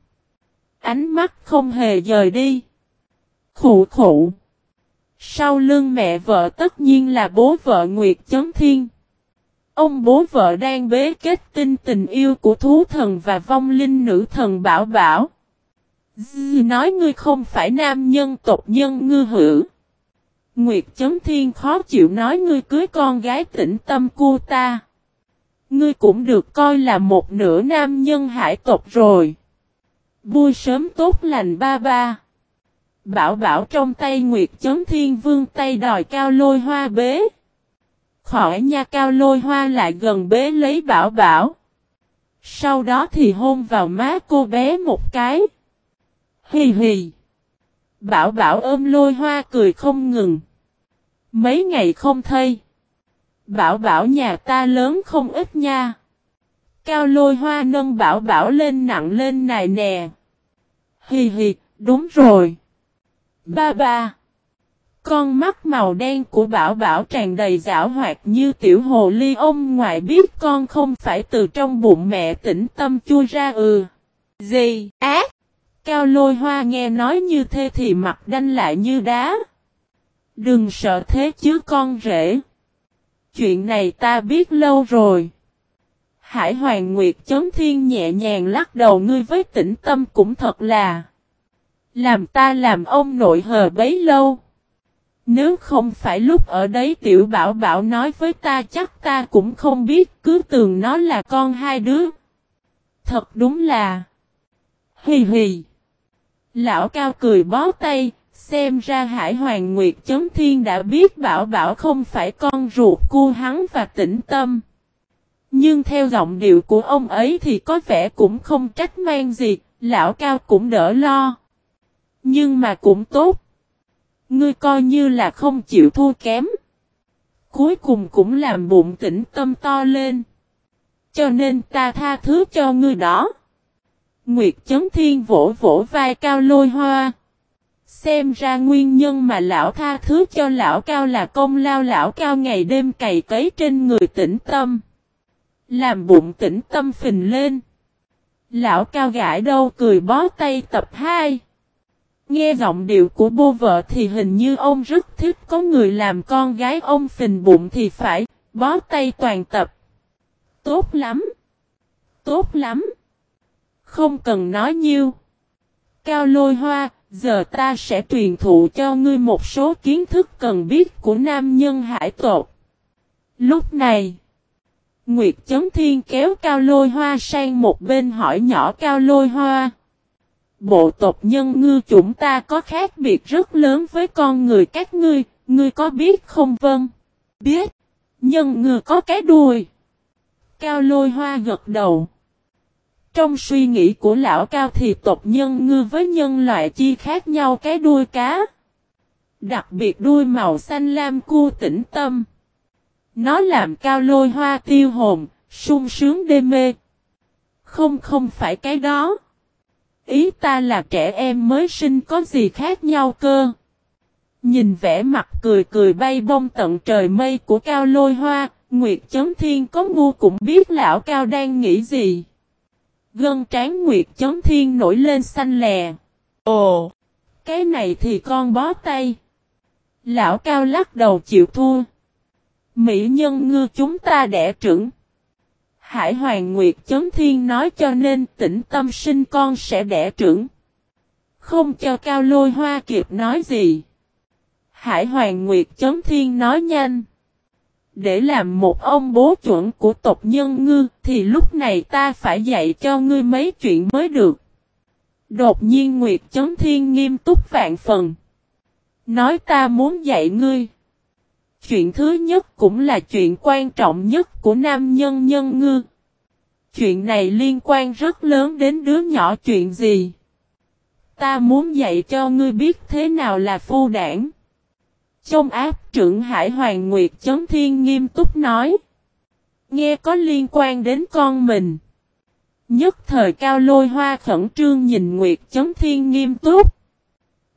Ánh mắt không hề rời đi. Khủ khủ. Sau lưng mẹ vợ tất nhiên là bố vợ Nguyệt Chấn Thiên. Ông bố vợ đang bế kết tinh tình yêu của thú thần và vong linh nữ thần Bảo Bảo. Nói ngươi không phải nam nhân tộc nhân ngư hữu. Nguyệt chấm Thiên khó chịu nói ngươi cưới con gái tĩnh tâm cô ta. Ngươi cũng được coi là một nửa nam nhân hải tộc rồi. Vui sớm tốt lành ba ba. Bảo bảo trong tay Nguyệt chấm Thiên Vương tay đòi cao lôi hoa bế. Khỏi nha, cao lôi hoa lại gần bế lấy bảo bảo. Sau đó thì hôn vào má cô bé một cái. Hì hì. Bảo bảo ôm lôi hoa cười không ngừng. Mấy ngày không thấy. Bảo bảo nhà ta lớn không ít nha. Cao lôi hoa nâng bảo bảo lên nặng lên nài nè. Hì hì, đúng rồi. Ba ba. Con mắt màu đen của bảo bảo tràn đầy giảo hoạt như tiểu hồ ly ông ngoại biết con không phải từ trong bụng mẹ tĩnh tâm chui ra ừ. Gì? Ác! Cao lôi hoa nghe nói như thế thì mặt đanh lại như đá. Đừng sợ thế chứ con rể. Chuyện này ta biết lâu rồi. Hải Hoàng Nguyệt chấm Thiên nhẹ nhàng lắc đầu, ngươi với tĩnh tâm cũng thật là. Làm ta làm ông nội hờ bấy lâu. Nếu không phải lúc ở đấy tiểu bảo bảo nói với ta chắc ta cũng không biết, cứ tưởng nó là con hai đứa. Thật đúng là. Hì hì. Lão cao cười bó tay, xem ra Hải Hoàng Nguyệt Chấn Thiên đã biết bảo bảo không phải con ruột cu hắn và tĩnh tâm. Nhưng theo giọng điệu của ông ấy thì có vẻ cũng không trách mang gì, lão cao cũng đỡ lo. Nhưng mà cũng tốt. Ngươi coi như là không chịu thua kém. Cuối cùng cũng làm bụng tĩnh tâm to lên. Cho nên ta tha thứ cho ngươi đó. Nguyệt Chấn Thiên vỗ vỗ vai cao lôi hoa. Xem ra nguyên nhân mà lão tha thứ cho lão cao là công lao lão cao ngày đêm cày cấy trên người tĩnh tâm. Làm bụng tĩnh tâm phình lên. Lão cao gãi đâu cười bó tay tập 2. Nghe giọng điệu của bố vợ thì hình như ông rất thích có người làm con gái ông phình bụng thì phải, bó tay toàn tập. Tốt lắm. Tốt lắm. Không cần nói nhiêu. Cao lôi hoa, giờ ta sẽ truyền thụ cho ngươi một số kiến thức cần biết của nam nhân hải tộc. Lúc này, Nguyệt Chấn Thiên kéo Cao Lôi Hoa sang một bên hỏi nhỏ Cao Lôi Hoa. Bộ tộc nhân ngư chúng ta có khác biệt rất lớn với con người các ngươi, ngươi có biết không vâng? Biết, nhân ngư có cái đuôi. Cao Lôi Hoa gật đầu. Trong suy nghĩ của lão cao thì tộc nhân ngư với nhân loại chi khác nhau cái đuôi cá. Đặc biệt đuôi màu xanh lam cu tĩnh tâm. Nó làm cao lôi hoa tiêu hồn, sung sướng đê mê. Không không phải cái đó. Ý ta là trẻ em mới sinh có gì khác nhau cơ. Nhìn vẻ mặt cười cười bay bông tận trời mây của cao lôi hoa, Nguyệt Chấn Thiên có ngu cũng biết lão cao đang nghĩ gì. Gân trán Nguyệt chấm Thiên nổi lên xanh lè. Ồ! Cái này thì con bó tay. Lão cao lắc đầu chịu thua. Mỹ nhân ngư chúng ta đẻ trưởng. Hải Hoàng Nguyệt chấm Thiên nói cho nên tĩnh tâm sinh con sẽ đẻ trưởng. Không cho Cao Lôi Hoa kịp nói gì. Hải Hoàng Nguyệt chấm Thiên nói nhanh. Để làm một ông bố chuẩn của tộc nhân ngư, thì lúc này ta phải dạy cho ngươi mấy chuyện mới được. Đột nhiên Nguyệt Chấn Thiên nghiêm túc vạn phần. Nói ta muốn dạy ngươi. Chuyện thứ nhất cũng là chuyện quan trọng nhất của nam nhân nhân ngư. Chuyện này liên quan rất lớn đến đứa nhỏ chuyện gì. Ta muốn dạy cho ngươi biết thế nào là phu đảng. Trong áp trưởng Hải Hoàng Nguyệt Chấn Thiên nghiêm túc nói. Nghe có liên quan đến con mình. Nhất thời cao lôi hoa khẩn trương nhìn Nguyệt Chấn Thiên nghiêm túc.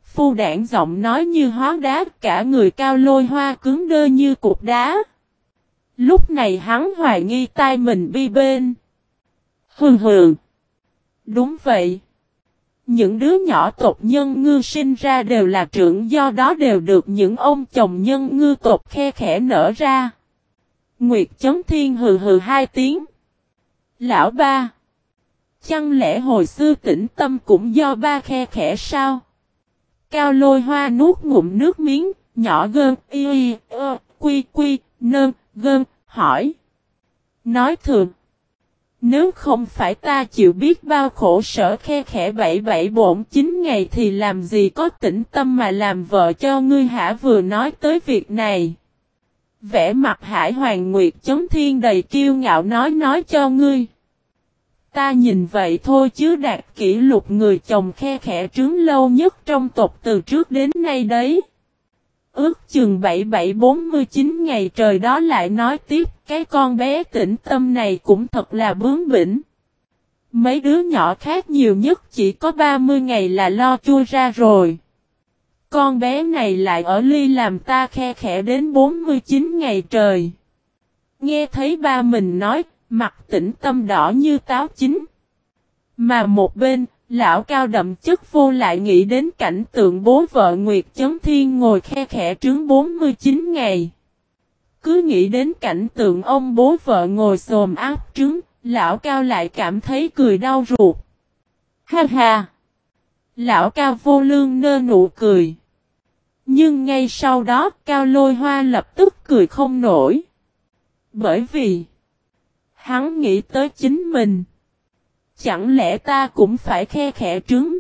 Phu đảng giọng nói như hóa đá, cả người cao lôi hoa cứng đơ như cục đá. Lúc này hắn hoài nghi tai mình bi bên. Hừ hừ. Đúng vậy. Những đứa nhỏ tộc nhân ngư sinh ra đều là trưởng do đó đều được những ông chồng nhân ngư tộc khe khẽ nở ra. Nguyệt chấn thiên hừ hừ hai tiếng. Lão ba. Chăng lẽ hồi xưa tĩnh tâm cũng do ba khe khẽ sao? Cao lôi hoa nuốt ngụm nước miếng, nhỏ gơn, y y, ơ, quy quy, nơn, gơn, hỏi. Nói thường. Nếu không phải ta chịu biết bao khổ sở khe khẽ bảy bảy bổn chín ngày thì làm gì có tĩnh tâm mà làm vợ cho ngươi hả vừa nói tới việc này. Vẽ mặt hải hoàng nguyệt chống thiên đầy kiêu ngạo nói nói cho ngươi. Ta nhìn vậy thôi chứ đạt kỷ lục người chồng khe khẽ trứng lâu nhất trong tộc từ trước đến nay đấy. Ước chừng 7749 ngày trời đó lại nói tiếp cái con bé tĩnh tâm này cũng thật là bướng bỉnh. Mấy đứa nhỏ khác nhiều nhất chỉ có 30 ngày là lo chua ra rồi. Con bé này lại ở ly làm ta khe khẽ đến 49 ngày trời. Nghe thấy ba mình nói, mặt tĩnh tâm đỏ như táo chín. Mà một bên, lão cao đậm chất vô lại nghĩ đến cảnh tượng bố vợ Nguyệt Chấn Thiên ngồi khe khẽ trứng 49 ngày. Cứ nghĩ đến cảnh tượng ông bố vợ ngồi xồm áp trứng, lão cao lại cảm thấy cười đau ruột. Ha ha! Lão cao vô lương nơ nụ cười. Nhưng ngay sau đó cao lôi hoa lập tức cười không nổi. Bởi vì hắn nghĩ tới chính mình. Chẳng lẽ ta cũng phải khe khẽ trứng?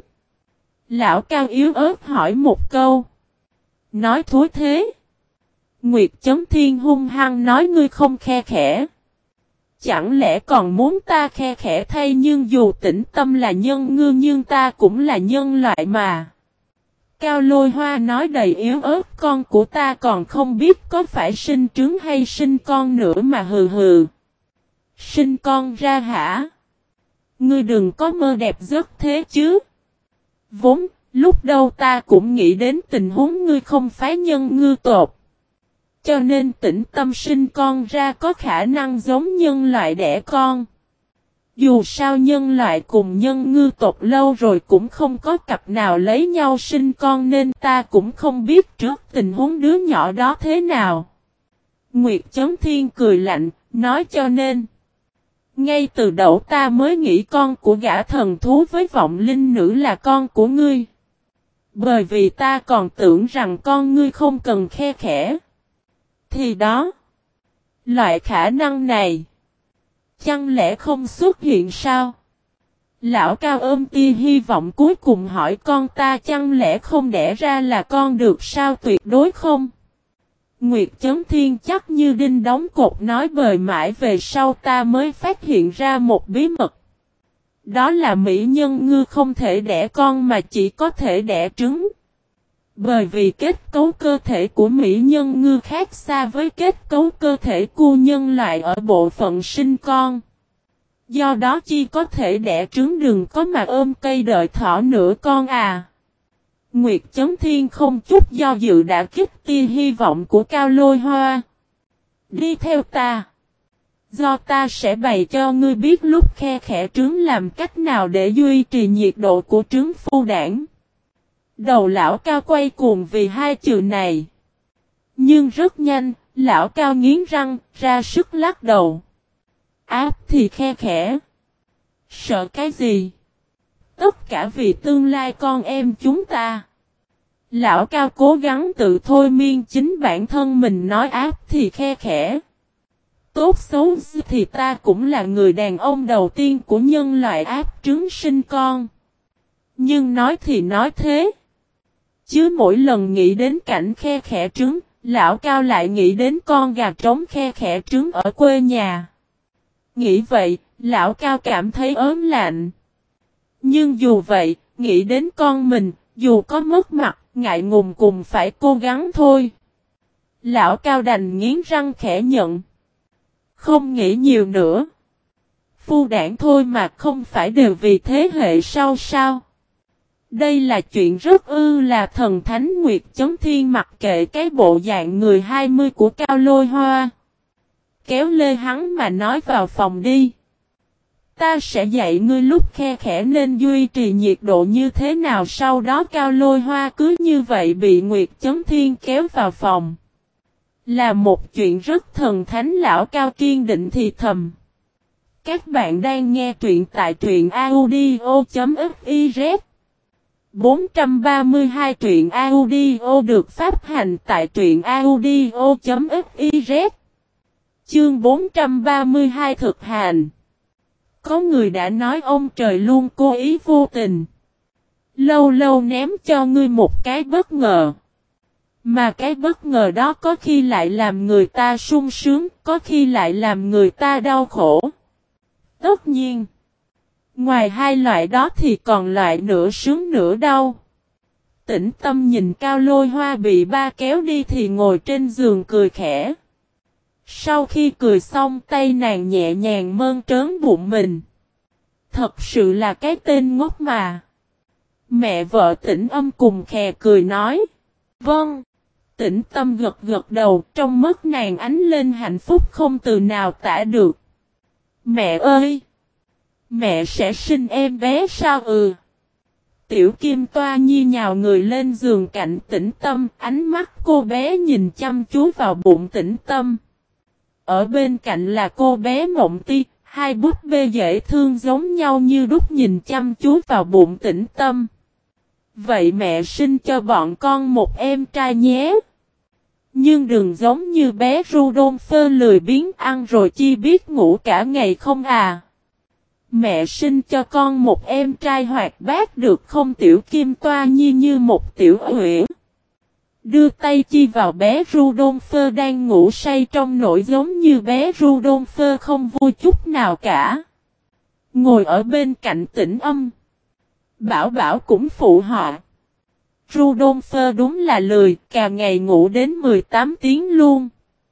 Lão cao yếu ớt hỏi một câu. Nói thối thế. Nguyệt chấm thiên hung hăng nói ngươi không khe khẽ. Chẳng lẽ còn muốn ta khe khẽ thay nhưng dù tĩnh tâm là nhân ngư nhưng ta cũng là nhân loại mà. Cao lôi hoa nói đầy yếu ớt, con của ta còn không biết có phải sinh trứng hay sinh con nữa mà hừ hừ. Sinh con ra hả? Ngươi đừng có mơ đẹp giấc thế chứ. Vốn, lúc đầu ta cũng nghĩ đến tình huống ngươi không phái nhân ngư tột. Cho nên tĩnh tâm sinh con ra có khả năng giống nhân loại đẻ con. Dù sao nhân loại cùng nhân ngư tộc lâu rồi cũng không có cặp nào lấy nhau sinh con nên ta cũng không biết trước tình huống đứa nhỏ đó thế nào. Nguyệt Chấn Thiên cười lạnh, nói cho nên. Ngay từ đầu ta mới nghĩ con của gã thần thú với vọng linh nữ là con của ngươi. Bởi vì ta còn tưởng rằng con ngươi không cần khe khẽ. Thì đó. Loại khả năng này. Chẳng lẽ không xuất hiện sao? Lão cao ôm tia hy vọng cuối cùng hỏi con ta chẳng lẽ không đẻ ra là con được sao tuyệt đối không? Nguyệt Chấn Thiên chắc như đinh đóng cột nói bời mãi về sau ta mới phát hiện ra một bí mật. Đó là mỹ nhân ngư không thể đẻ con mà chỉ có thể đẻ trứng. Bởi vì kết cấu cơ thể của mỹ nhân ngư khác xa với kết cấu cơ thể của nhân loại ở bộ phận sinh con. Do đó chi có thể đẻ trứng đừng có mà ôm cây đợi thỏ nửa con à. Nguyệt Chấn Thiên không chút do dự đã kích tia hy vọng của Cao Lôi Hoa. Đi theo ta. Do ta sẽ bày cho ngươi biết lúc khe khẽ trứng làm cách nào để duy trì nhiệt độ của trứng phu đảng. Đầu lão cao quay cuồng vì hai chữ này. Nhưng rất nhanh, lão cao nghiến răng, ra sức lắc đầu. Áp thì khe khẽ. Sợ cái gì? Tất cả vì tương lai con em chúng ta. Lão cao cố gắng tự thôi miên chính bản thân mình nói áp thì khe khẽ. Tốt xấu thì ta cũng là người đàn ông đầu tiên của nhân loại áp trứng sinh con. Nhưng nói thì nói thế. Chứ mỗi lần nghĩ đến cảnh khe khẽ trứng, lão cao lại nghĩ đến con gà trống khe khẽ trứng ở quê nhà. Nghĩ vậy, lão cao cảm thấy ớn lạnh. Nhưng dù vậy, nghĩ đến con mình, dù có mất mặt, ngại ngùng cùng phải cố gắng thôi. Lão cao đành nghiến răng khẽ nhận. Không nghĩ nhiều nữa. Phu đảng thôi mà không phải đều vì thế hệ sau sao. Đây là chuyện rất ư là thần thánh nguyệt chấm thiên mặc kệ cái bộ dạng người 20 của cao lôi hoa. Kéo lê hắn mà nói vào phòng đi. Ta sẽ dạy ngươi lúc khe khẽ nên duy trì nhiệt độ như thế nào, sau đó cao lôi hoa cứ như vậy bị Nguyệt Chấn Thiên kéo vào phòng. Là một chuyện rất thần thánh lão cao kiên định thì thầm. Các bạn đang nghe truyện tại truyện audio.fiz 432 truyện audio được phát hành tại truyện audio.fiz Chương 432 thực hành có người đã nói ông trời luôn cố ý vô tình. Lâu lâu ném cho ngươi một cái bất ngờ. Mà cái bất ngờ đó có khi lại làm người ta sung sướng, có khi lại làm người ta đau khổ. Tất nhiên, ngoài hai loại đó thì còn loại nửa sướng nửa đau. Tĩnh tâm nhìn cao lôi hoa bị ba kéo đi thì ngồi trên giường cười khẽ. Sau khi cười xong tay nàng nhẹ nhàng mơn trớn bụng mình. Thật sự là cái tên ngốc mà. Mẹ vợ tĩnh âm cùng khè cười nói. Vâng. Tĩnh tâm gật gật đầu trong mắt nàng ánh lên hạnh phúc không từ nào tả được. Mẹ ơi! Mẹ sẽ sinh em bé sao ừ? Tiểu Kim Toa Nhi nhào người lên giường cạnh tĩnh tâm, ánh mắt cô bé nhìn chăm chú vào bụng tĩnh tâm. Ở bên cạnh là cô bé Mộng Ti, hai búp bê dễ thương giống nhau như đúc nhìn chăm chú vào bụng tĩnh tâm. Vậy mẹ sinh cho bọn con một em trai nhé. Nhưng đừng giống như bé Rudolph lười biếng ăn rồi chi biết ngủ cả ngày không à. Mẹ sinh cho con một em trai hoạt bát được không tiểu kim toa nhi như một tiểu huyển. Đưa tay chi vào bé Rudolfo đang ngủ say trong nỗi giống như bé Rudolfo không vui chút nào cả. Ngồi ở bên cạnh tỉnh âm. Bảo bảo cũng phụ họ. Rudolfo đúng là lười, cả ngày ngủ đến 18 tiếng luôn.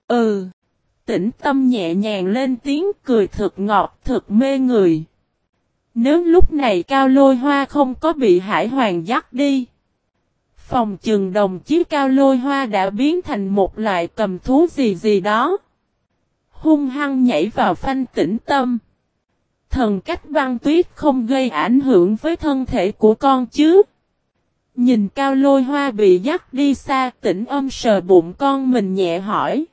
Ừ. Tĩnh tâm nhẹ nhàng lên tiếng cười thật ngọt, thật mê người. Nếu lúc này cao lôi hoa không có bị hải hoàng dắt đi. Phòng trường đồng chí cao lôi hoa đã biến thành một loại cầm thú gì gì đó. Hung hăng nhảy vào phanh tĩnh tâm. Thần cách băng tuyết không gây ảnh hưởng với thân thể của con chứ. Nhìn cao lôi hoa bị dắt đi xa tỉnh âm sờ bụng con mình nhẹ hỏi.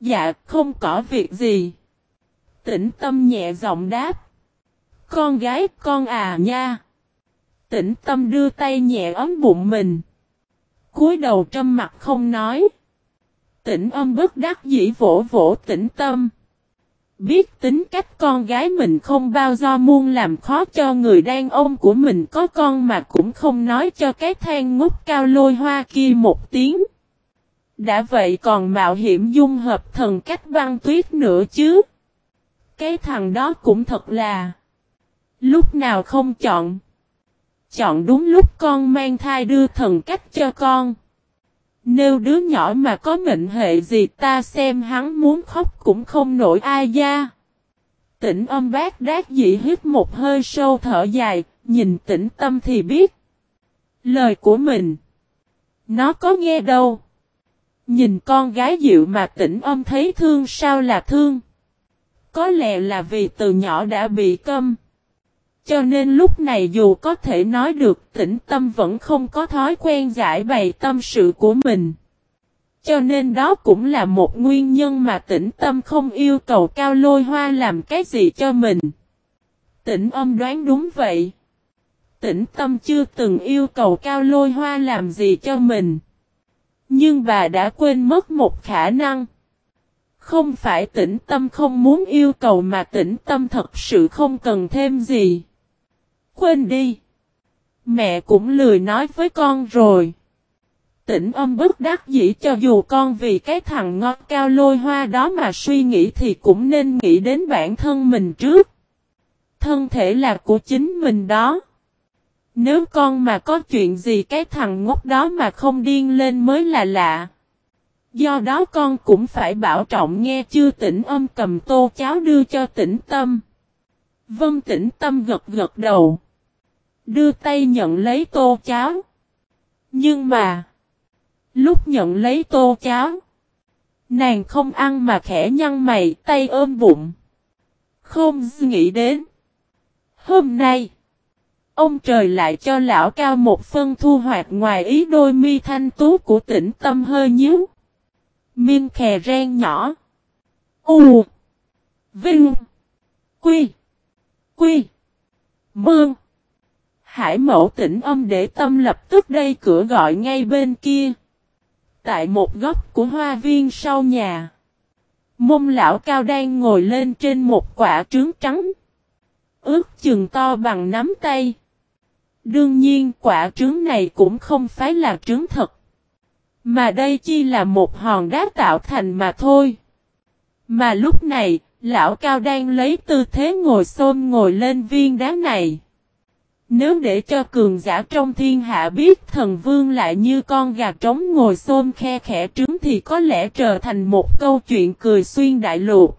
Dạ không có việc gì. Tỉnh tâm nhẹ giọng đáp. Con gái, con à nha. Tĩnh tâm đưa tay nhẹ ấm bụng mình. cúi đầu trâm mặt không nói. Tĩnh âm bất đắc dĩ vỗ vỗ tĩnh tâm. Biết tính cách con gái mình không bao giờ muôn làm khó cho người đàn ông của mình, có con mà cũng không nói cho cái than ngốc cao lôi hoa kia một tiếng. Đã vậy còn mạo hiểm dung hợp thần cách băng tuyết nữa chứ. Cái thằng đó cũng thật là. Lúc nào không chọn. Chọn đúng lúc con mang thai đưa thần cách cho con. Nếu đứa nhỏ mà có mệnh hệ gì ta xem hắn muốn khóc cũng không nổi ai da. Tỉnh âm bác đát dị hít một hơi sâu thở dài, nhìn tĩnh tâm thì biết. Lời của mình. Nó có nghe đâu. Nhìn con gái dịu mà tĩnh âm thấy thương sao là thương. Có lẽ là vì từ nhỏ đã bị câm. Cho nên lúc này dù có thể nói được tĩnh tâm vẫn không có thói quen giải bày tâm sự của mình. Cho nên đó cũng là một nguyên nhân mà tĩnh tâm không yêu cầu cao lôi hoa làm cái gì cho mình. Tĩnh âm đoán đúng vậy. Tĩnh tâm chưa từng yêu cầu cao lôi hoa làm gì cho mình. Nhưng bà đã quên mất một khả năng. Không phải tĩnh tâm không muốn yêu cầu mà tĩnh tâm thật sự không cần thêm gì. Quên đi. Mẹ cũng lười nói với con rồi. Tỉnh âm bất đắc dĩ cho dù con vì cái thằng ngọt cao lôi hoa đó mà suy nghĩ thì cũng nên nghĩ đến bản thân mình trước. Thân thể là của chính mình đó. Nếu con mà có chuyện gì cái thằng ngốc đó mà không điên lên mới là lạ. Do đó con cũng phải bảo trọng nghe chưa tỉnh âm cầm tô cháo đưa cho tỉnh tâm. Vân tĩnh tâm gật gật đầu. Đưa tay nhận lấy tô cháo. Nhưng mà. Lúc nhận lấy tô cháo. Nàng không ăn mà khẽ nhăn mày tay ôm bụng. Không nghĩ đến. Hôm nay, ông trời lại cho lão cao một phân thu hoạch ngoài ý đôi mi thanh tú của tỉnh tâm hơi nhíu. Miên khè ren nhỏ. U. Vinh. Quy. Quy. Mương. Hải mẫu tỉnh âm để tâm lập tức đây cửa gọi ngay bên kia. Tại một góc của hoa viên sau nhà. Mông lão cao đang ngồi lên trên một quả trứng trắng. Ước chừng to bằng nắm tay. Đương nhiên quả trứng này cũng không phải là trứng thật. Mà đây chỉ là một hòn đá tạo thành mà thôi. Mà lúc này, lão cao đang lấy tư thế ngồi xôm ngồi lên viên đá này. Nếu để cho cường giả trong thiên hạ biết thần vương lại như con gà trống ngồi xôm khe khẽ trứng thì có lẽ trở thành một câu chuyện cười xuyên đại lục.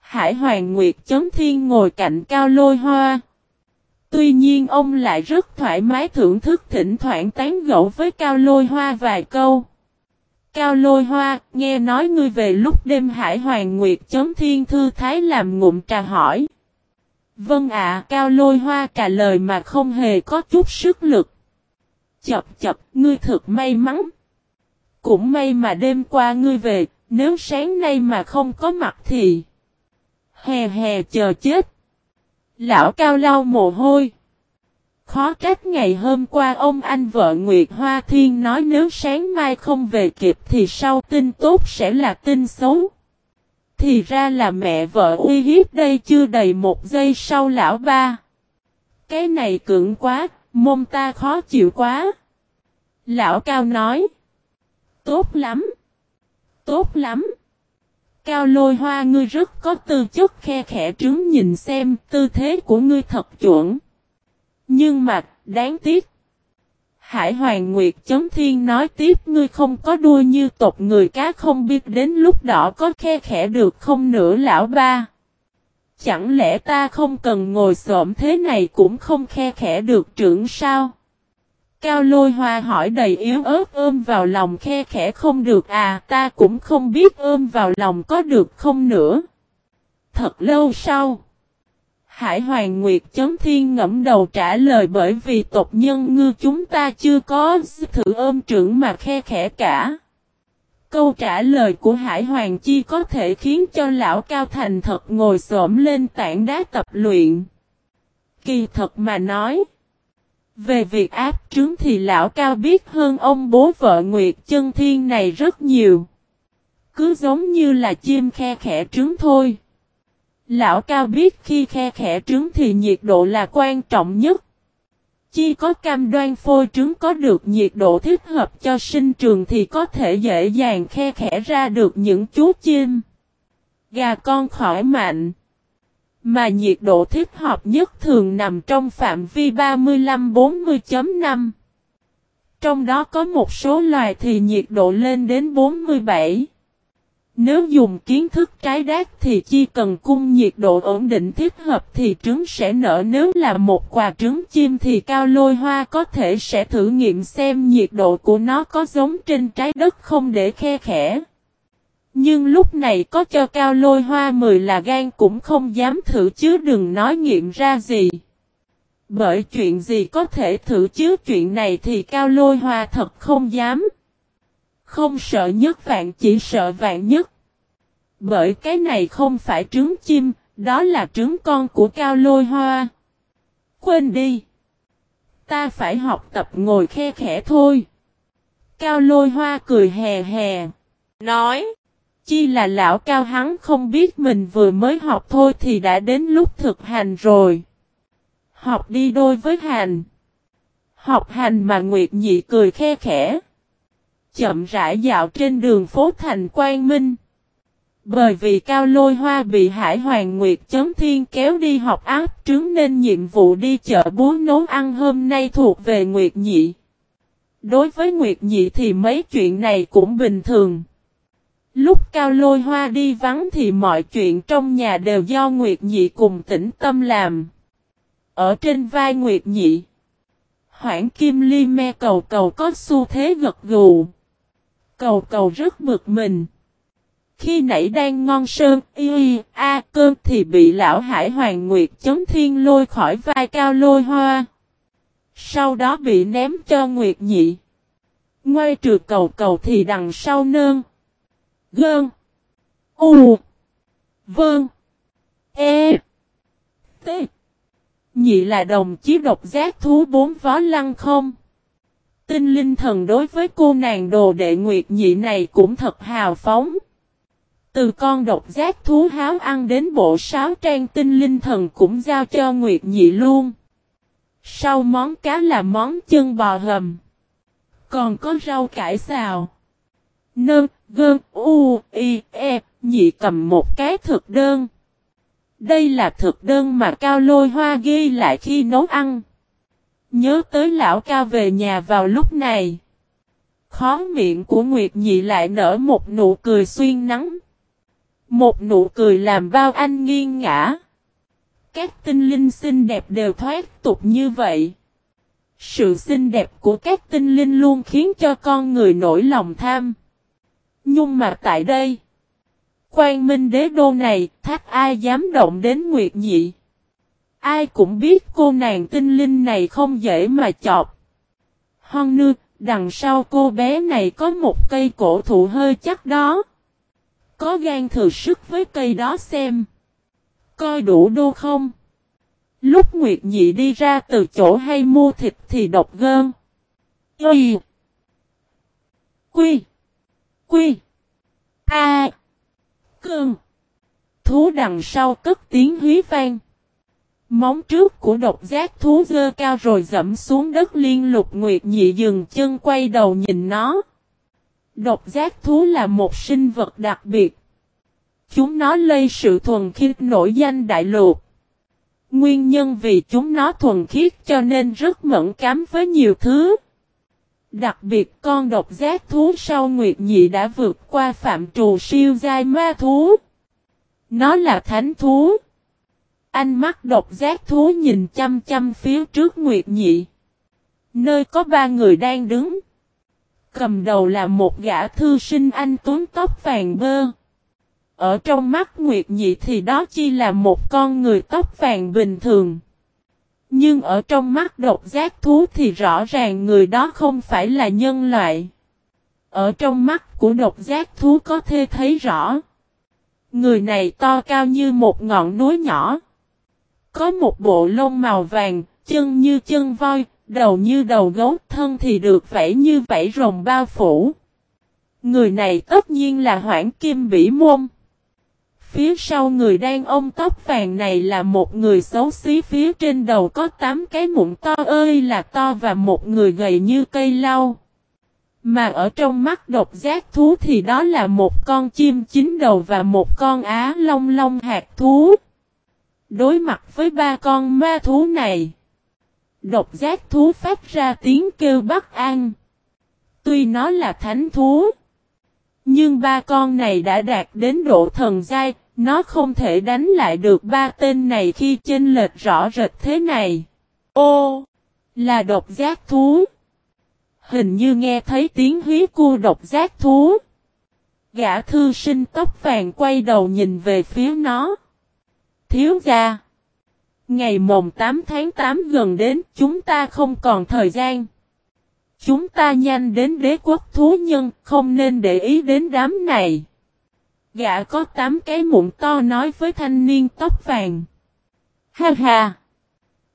Hải Hoàng Nguyệt chấm thiên ngồi cạnh cao lôi hoa. Tuy nhiên ông lại rất thoải mái thưởng thức thỉnh thoảng tán gẫu với cao lôi hoa vài câu. Cao lôi hoa, nghe nói ngươi về lúc đêm Hải Hoàng Nguyệt chấm thiên thư thái làm ngụm trà hỏi. Vâng ạ, cao lôi hoa cả lời mà không hề có chút sức lực. Chập chập, ngươi thật may mắn. Cũng may mà đêm qua ngươi về, nếu sáng nay mà không có mặt thì... Hè hè chờ chết. Lão cao lau mồ hôi. Khó trách ngày hôm qua ông anh vợ Nguyệt Hoa Thiên nói nếu sáng mai không về kịp thì sau tin tốt sẽ là tin xấu. Thì ra là mẹ vợ uy hiếp đây chưa đầy một giây sau lão ba. Cái này cưỡng quá, mông ta khó chịu quá. Lão cao nói. Tốt lắm. Tốt lắm. Cao lôi hoa ngươi rất có tư chất khe khẽ trướng nhìn xem tư thế của ngươi thật chuẩn. Nhưng mà, đáng tiếc. Hải Hoàng Nguyệt Chấm Thiên nói tiếp, ngươi không có đuôi như tộc người cá không biết đến lúc đó có khe khẽ được không nữa, lão ba. Chẳng lẽ ta không cần ngồi xổm thế này cũng không khe khẽ được, trưởng sao? Cao lôi hoa hỏi đầy yếu ớt, ôm vào lòng khe khẽ không được à ta cũng không biết ôm vào lòng có được không nữa. Thật lâu sau. Hải Hoàng Nguyệt chấm thiên ngẫm đầu trả lời bởi vì tộc nhân ngư chúng ta chưa có thử ôm trưởng mà khe khẽ cả. Câu trả lời của Hải Hoàng Chi có thể khiến cho lão Cao Thành thật ngồi xổm lên tảng đá tập luyện. Kỳ thật mà nói. Về việc áp trướng thì lão Cao biết hơn ông bố vợ Nguyệt chân thiên này rất nhiều. Cứ giống như là chim khe khẽ trứng thôi. Lão cao biết khi khe khẽ trứng thì nhiệt độ là quan trọng nhất. Chỉ có cam đoan phôi trứng có được nhiệt độ thích hợp cho sinh trường thì có thể dễ dàng khe khẽ ra được những chú chim. Gà con khỏi mạnh. Mà nhiệt độ thích hợp nhất thường nằm trong phạm vi 35-40.5. Trong đó có một số loài thì nhiệt độ lên đến 47. Nếu dùng kiến thức trái đát thì chỉ cần cung nhiệt độ ổn định thích hợp thì trứng sẽ nở nếu là một quả trứng chim thì cao lôi hoa có thể sẽ thử nghiệm xem nhiệt độ của nó có giống trên trái đất không để khe khẽ. Nhưng lúc này có cho cao lôi hoa 10 là gan cũng không dám thử chứ đừng nói nghiệm ra gì. Bởi chuyện gì có thể thử chứ chuyện này thì cao lôi hoa thật không dám. Không sợ nhất vạn chỉ sợ vạn nhất. Bởi cái này không phải trứng chim, đó là trứng con của cao lôi hoa. Quên đi. Ta phải học tập ngồi khe khẽ thôi. Cao lôi hoa cười hè hè. Nói. Chi là lão cao hắn không biết mình vừa mới học thôi thì đã đến lúc thực hành rồi. Học đi đôi với hành. Học hành mà Nguyệt Nhị cười khe khẽ chậm rãi dạo trên đường phố thành Quang Minh. Bởi vì Cao Lôi Hoa bị Hải Hoàng Nguyệt chấm thiên kéo đi học áp trướng nên nhiệm vụ đi chợ búa nấu ăn hôm nay thuộc về Nguyệt Nhị. Đối với Nguyệt Nhị thì mấy chuyện này cũng bình thường. Lúc Cao Lôi Hoa đi vắng thì mọi chuyện trong nhà đều do Nguyệt Nhị cùng tĩnh tâm làm. Ở trên vai Nguyệt Nhị, Hoảng Kim Ly me cầu cầu có xu thế gật gù. Cầu cầu rất bực mình. Khi nãy đang ngon sơn, y y, a cơn thì bị lão hải hoàng nguyệt chấn thiên lôi khỏi vai cao lôi hoa. Sau đó bị ném cho nguyệt nhị. Ngoài trừ cầu cầu thì đằng sau nơn. Gơn. U. Vâng. E. T. Nhị là đồng chí độc giác thú bốn vó lăng không. Tinh linh thần đối với cô nàng đồ đệ nguyệt nhị này cũng thật hào phóng. Từ con độc giác thú háo ăn đến bộ sáo trang tinh linh thần cũng giao cho nguyệt nhị luôn. Sau món cá là món chân bò hầm. Còn có rau cải xào. Nơ, gơn, u, y, e, nhị cầm một cái thực đơn. Đây là thực đơn mà Cao Lôi Hoa ghi lại khi nấu ăn. Nhớ tới lão ca về nhà vào lúc này. Khó miệng của Nguyệt Nhị lại nở một nụ cười xuyên nắng. Một nụ cười làm bao anh nghiêng ngã. Các tinh linh xinh đẹp đều thoát tục như vậy. Sự xinh đẹp của các tinh linh luôn khiến cho con người nổi lòng tham. Nhưng mà tại đây, quan minh đế đô này, thác ai dám động đến Nguyệt Nhị. Ai cũng biết cô nàng tinh linh này không dễ mà chọc. Hon nư, đằng sau cô bé này có một cây cổ thụ hơi chắc đó. Có gan thử sức với cây đó xem. Coi đủ đô không? Lúc Nguyệt Nhị đi ra từ chỗ hay mua thịt thì độc gơn. Y. Quy. Quy. A. Cơn. Thú đằng sau cất tiếng húy vang. Móng trước của độc giác thú dơ cao rồi dẫm xuống đất liên lục Nguyệt Nhị dừng chân quay đầu nhìn nó. Độc giác thú là một sinh vật đặc biệt. Chúng nó lây sự thuần khiết nổi danh đại lục. Nguyên nhân vì chúng nó thuần khiết cho nên rất mẫn cám với nhiều thứ. Đặc biệt con độc giác thú sau Nguyệt Nhị đã vượt qua phạm trù siêu giai ma thú. Nó là thánh thú. Anh mắt độc giác thú nhìn chăm chăm phía trước Nguyệt Nhị. Nơi có ba người đang đứng. Cầm đầu là một gã thư sinh anh tuấn tóc vàng bơ. Ở trong mắt Nguyệt Nhị thì đó chỉ là một con người tóc vàng bình thường. Nhưng ở trong mắt độc giác thú thì rõ ràng người đó không phải là nhân loại. Ở trong mắt của độc giác thú có thể thấy rõ. Người này to cao như một ngọn núi nhỏ. Có một bộ lông màu vàng, chân như chân voi, đầu như đầu gấu, thân thì được vẫy như vẫy rồng bao phủ. Người này tất nhiên là Hoảng Kim Bỉ Môn. Phía sau người đang ôm tóc vàng này là một người xấu xí phía trên đầu có 8 cái mụn to ơi là to và một người gầy như cây lau. Mà ở trong mắt độc giác thú thì đó là một con chim chín đầu và một con á long long hạt thú. Đối mặt với ba con ma thú này, độc giác thú phát ra tiếng kêu bắt an. Tuy nó là thánh thú, nhưng ba con này đã đạt đến độ thần giai, nó không thể đánh lại được ba tên này khi chênh lệch rõ rệt thế này. Ô! Là độc giác thú. Hình như nghe thấy tiếng hí cua độc giác thú. Gã thư sinh tóc vàng quay đầu nhìn về phía nó. Thiếu gia. Ngày mồng 8 tháng 8 gần đến, chúng ta không còn thời gian. Chúng ta nhanh đến đế quốc thú nhân, không nên để ý đến đám này. Gã có tám cái mụn to nói với thanh niên tóc vàng. Ha ha!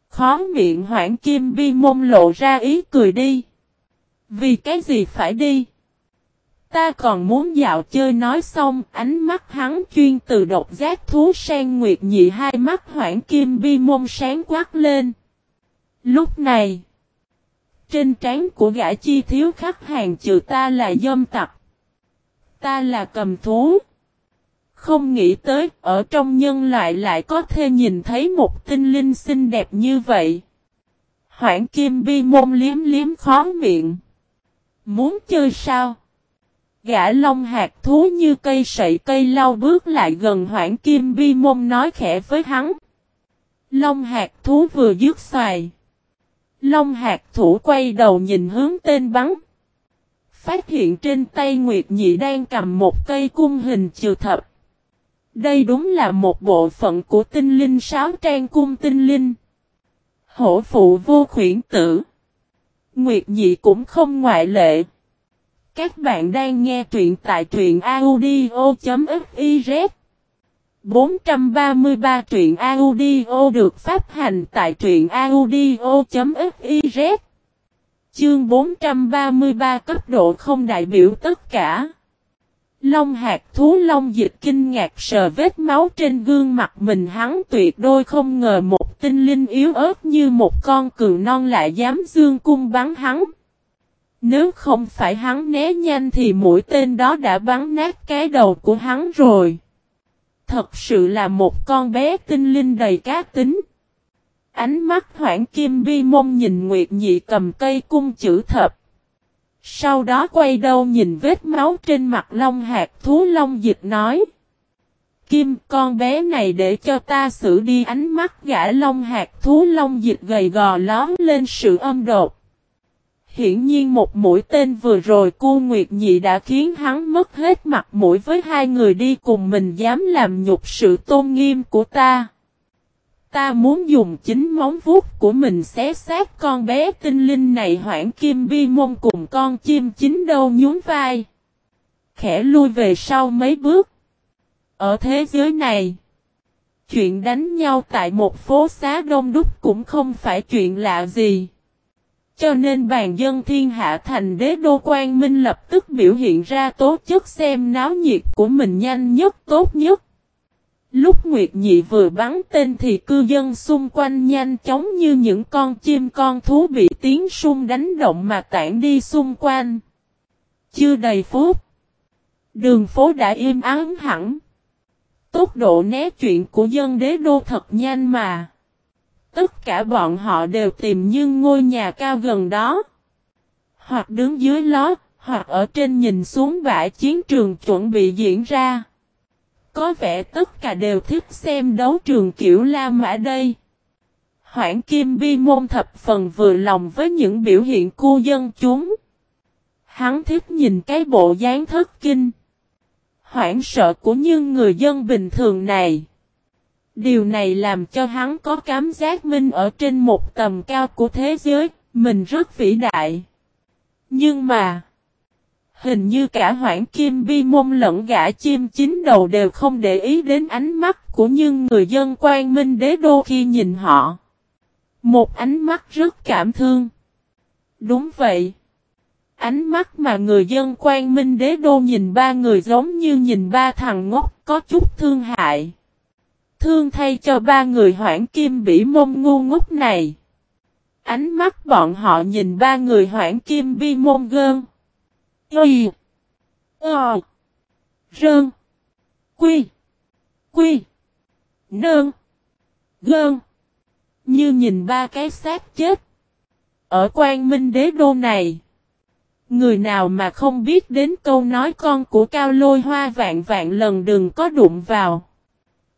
Khó miệng hoảng kim bi môn lộ ra ý cười đi. Vì cái gì phải đi? Ta còn muốn dạo chơi nói xong ánh mắt hắn chuyên từ độc giác thú sang nguyệt nhị hai mắt hoảng kim bi môn sáng quát lên. Lúc này, trên trán của gã chi thiếu khắc hàng trừ ta là dâm tặc. Ta là cầm thú. Không nghĩ tới, ở trong nhân loại lại có thể nhìn thấy một tinh linh xinh đẹp như vậy. Hoảng kim bi môn liếm liếm khó miệng. Muốn chơi sao? Gã long hạt thú như cây sậy cây lau bước lại gần hoảng kim bi môn nói khẽ với hắn. Long hạt thú vừa dứt xoài. Long hạt thủ quay đầu nhìn hướng tên bắn. phát hiện trên tay Nguyệt Nhị đang cầm một cây cung hình trừ thập. Đây đúng là một bộ phận của tinh linh sáo trang cung tinh linh. Hổ phụ vô khuyển tử. Nguyệt Nhị cũng không ngoại lệ. Các bạn đang nghe truyện tại truyện audio.fiz 433 truyện audio được phát hành tại truyện audio.fiz Chương 433 cấp độ không đại biểu tất cả. Long hạt thú long dịch kinh ngạc sờ vết máu trên gương mặt mình hắn tuyệt đôi không ngờ một tinh linh yếu ớt như một con cừu non lại dám dương cung bắn hắn. Nếu không phải hắn né nhanh thì mũi tên đó đã bắn nát cái đầu của hắn rồi. Thật sự là một con bé tinh linh đầy cá tính. Ánh mắt hoảng kim bi mông nhìn Nguyệt Nhị cầm cây cung chữ thập. Sau đó quay đầu nhìn vết máu trên mặt long hạt thú long dịch nói. Kim, con bé này để cho ta xử đi ánh mắt gã long hạt thú long dịch gầy gò lón lên sự âm đột. Hiển nhiên một mũi tên vừa rồi cô Nguyệt Nhị đã khiến hắn mất hết mặt mũi với hai người đi cùng mình dám làm nhục sự tôn nghiêm của ta. Ta muốn dùng chính móng vuốt của mình xé xác con bé tinh linh này hoảng kim bi môn cùng con chim chính đâu nhún vai. Khẽ lui về sau mấy bước. Ở thế giới này, chuyện đánh nhau tại một phố xá đông đúc cũng không phải chuyện lạ gì. Cho nên bàn dân thiên hạ thành đế đô quan minh lập tức biểu hiện ra tố chất xem náo nhiệt của mình nhanh nhất, tốt nhất. Lúc Nguyệt Nhị vừa bắn tên thì cư dân xung quanh nhanh chóng như những con chim con thú bị tiếng sung đánh động mà tản đi xung quanh. Chưa đầy phút. Đường phố đã im ắng hẳn. Tốc độ né chuyện của dân đế đô thật nhanh mà. Tất cả bọn họ đều tìm những ngôi nhà cao gần đó. Hoặc đứng dưới ló, hoặc ở trên nhìn xuống bãi chiến trường chuẩn bị diễn ra. Có vẻ tất cả đều thích xem đấu trường kiểu La Mã đây. Hoảng Kim Bi môn thập phần vừa lòng với những biểu hiện cô dân chúng. Hắn thích nhìn cái bộ dáng thất kinh. Hoảng sợ của những người dân bình thường này. Điều này làm cho hắn có cảm giác minh ở trên một tầm cao của thế giới, mình rất vĩ đại. Nhưng mà, hình như cả hoảng kim bi môn lẫn gã chim chín đầu đều không để ý đến ánh mắt của những người dân quan minh đế đô khi nhìn họ. Một ánh mắt rất cảm thương. Đúng vậy. Ánh mắt mà người dân quan minh đế đô nhìn ba người giống như nhìn ba thằng ngốc có chút thương hại. Thương thay cho ba người hoảng kim bỉ môn ngu ngốc này. Ánh mắt bọn họ nhìn ba người hoảng kim bi môn gơn. Y. Ờ. Rơn. Quy. Quy. Nơn. Gơn. Như nhìn ba cái xác chết. Ở quan minh đế đô này. Người nào mà không biết đến câu nói con của cao lôi hoa vạn vạn lần đừng có đụng vào.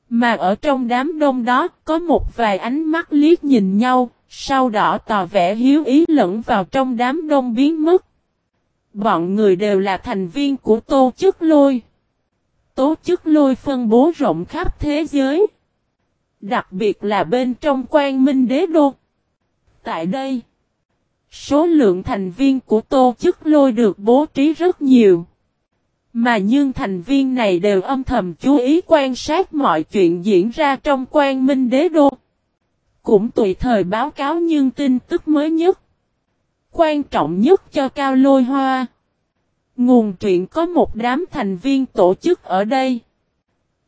Mà ở trong đám đông đó có một vài ánh mắt liếc nhìn nhau, sau đó tỏ vẻ hiếu ý lẫn vào trong đám đông biến mất. Bọn người đều là thành viên của Tô Chức Lôi. Tố Chức Lôi phân bố rộng khắp thế giới. Đặc biệt là bên trong quan minh đế đô. Tại đây, số lượng thành viên của Tô Chức Lôi được bố trí rất nhiều. Mà nhưng thành viên này đều âm thầm chú ý quan sát mọi chuyện diễn ra trong quan minh đế đô. Cũng tùy thời báo cáo nhưng tin tức mới nhất. Quan trọng nhất cho Cao Lôi Hoa. Nguồn truyện có một đám thành viên tổ chức ở đây.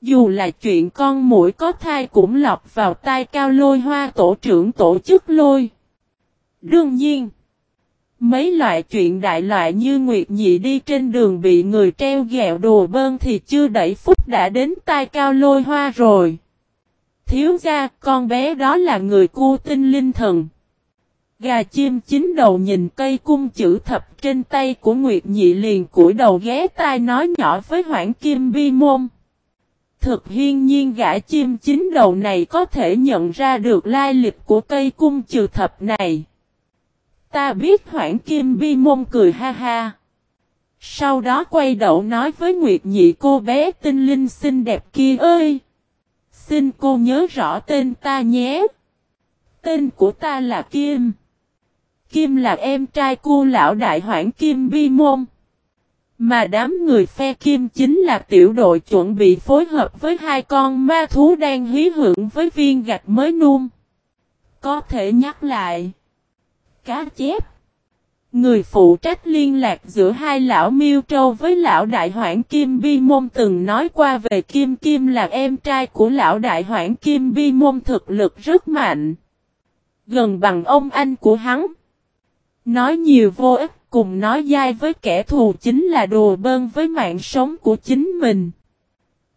Dù là chuyện con mũi có thai cũng lọc vào tai Cao Lôi Hoa tổ trưởng tổ chức lôi. Đương nhiên. Mấy loại chuyện đại loại như Nguyệt Nhị đi trên đường bị người treo gẹo đồ bơn thì chưa đẩy phút đã đến tai cao lôi hoa rồi. Thiếu gia, con bé đó là người cu tinh linh thần. Gà chim chín đầu nhìn cây cung chữ thập trên tay của Nguyệt Nhị liền cúi đầu ghé tai nói nhỏ với Hoảng Kim Bi Môn. Thực hiên nhiên gã chim chín đầu này có thể nhận ra được lai lịch của cây cung trừ thập này. Ta biết hoảng kim bi môn cười ha ha. Sau đó quay đầu nói với Nguyệt Nhị cô bé tinh linh xinh đẹp kia ơi! Xin cô nhớ rõ tên ta nhé! Tên của ta là Kim. Kim là em trai cô lão đại hoảng Kim Bi Môn. Mà đám người phe Kim chính là tiểu đội chuẩn bị phối hợp với hai con ma thú đang hí hưởng với viên gạch mới nuông. Có thể nhắc lại. Cá chép. Người phụ trách liên lạc giữa hai lão miêu trâu với lão đại hoảng Kim Bi Môn từng nói qua về Kim Kim là em trai của lão đại hoảng Kim Bi Môn thực lực rất mạnh. Gần bằng ông anh của hắn. Nói nhiều vô ích, cùng nói dai với kẻ thù chính là đồ bơn với mạng sống của chính mình.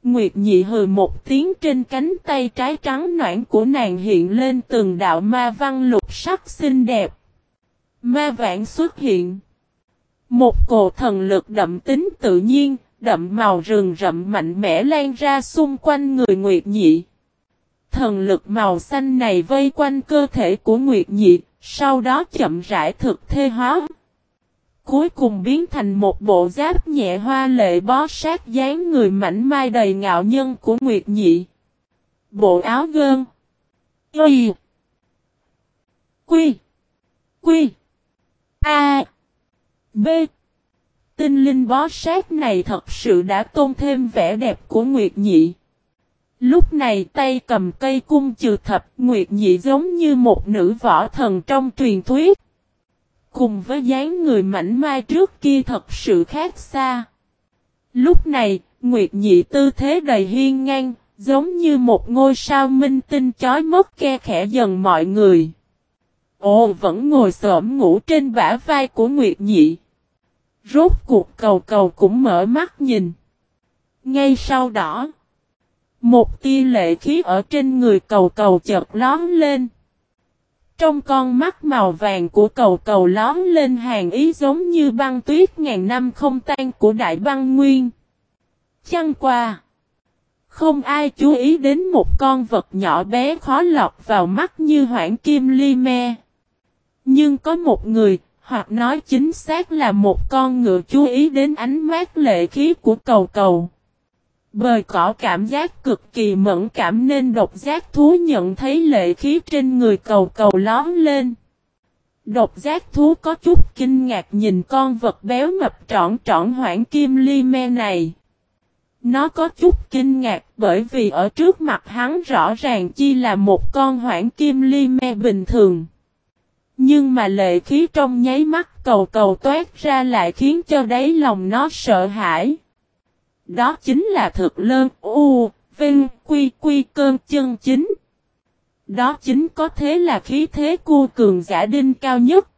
Nguyệt nhị hừ một tiếng trên cánh tay trái trắng noãn của nàng hiện lên từng đạo ma văn lục sắc xinh đẹp. Ma vạn xuất hiện. Một cổ thần lực đậm tính tự nhiên, đậm màu rừng rậm mạnh mẽ lan ra xung quanh người Nguyệt Nhị. Thần lực màu xanh này vây quanh cơ thể của Nguyệt Nhị, sau đó chậm rãi thực thê hóa. Cuối cùng biến thành một bộ giáp nhẹ hoa lệ bó sát dáng người mảnh mai đầy ngạo nhân của Nguyệt Nhị. Bộ áo gơn. Y. Quy. Quy. A. B. Tinh linh bó sát này thật sự đã tôn thêm vẻ đẹp của Nguyệt Nhị. Lúc này tay cầm cây cung trừ thập Nguyệt Nhị giống như một nữ võ thần trong truyền thuyết. Cùng với dáng người mảnh mai trước kia thật sự khác xa. Lúc này, Nguyệt Nhị tư thế đầy hiên ngang, giống như một ngôi sao minh tinh chói mất ke khẽ dần mọi người. Ồ vẫn ngồi xổm ngủ trên bả vai của Nguyệt Nhị. Rốt cuộc cầu cầu cũng mở mắt nhìn. Ngay sau đó, một tia lệ khí ở trên người cầu cầu chợt lón lên. Trong con mắt màu vàng của cầu cầu lón lên hàng ý giống như băng tuyết ngàn năm không tan của đại băng nguyên. Chăng qua. Không ai chú ý đến một con vật nhỏ bé khó lọc vào mắt như hoảng kim ly me. Nhưng có một người, hoặc nói chính xác là một con ngựa chú ý đến ánh mát lệ khí của cầu cầu. Bời cỏ cảm giác cực kỳ mẫn cảm nên độc giác thú nhận thấy lệ khí trên người cầu cầu lón lên. Độc giác thú có chút kinh ngạc nhìn con vật béo mập trọn trọn hoảng kim ly me này. Nó có chút kinh ngạc bởi vì ở trước mặt hắn rõ ràng chi là một con hoảng kim ly me bình thường. Nhưng mà lệ khí trong nháy mắt cầu cầu toát ra lại khiến cho đáy lòng nó sợ hãi. Đó chính là thực lơn u, vinh, quy quy cơn chân chính. Đó chính có thế là khí thế cua cường giả đinh cao nhất.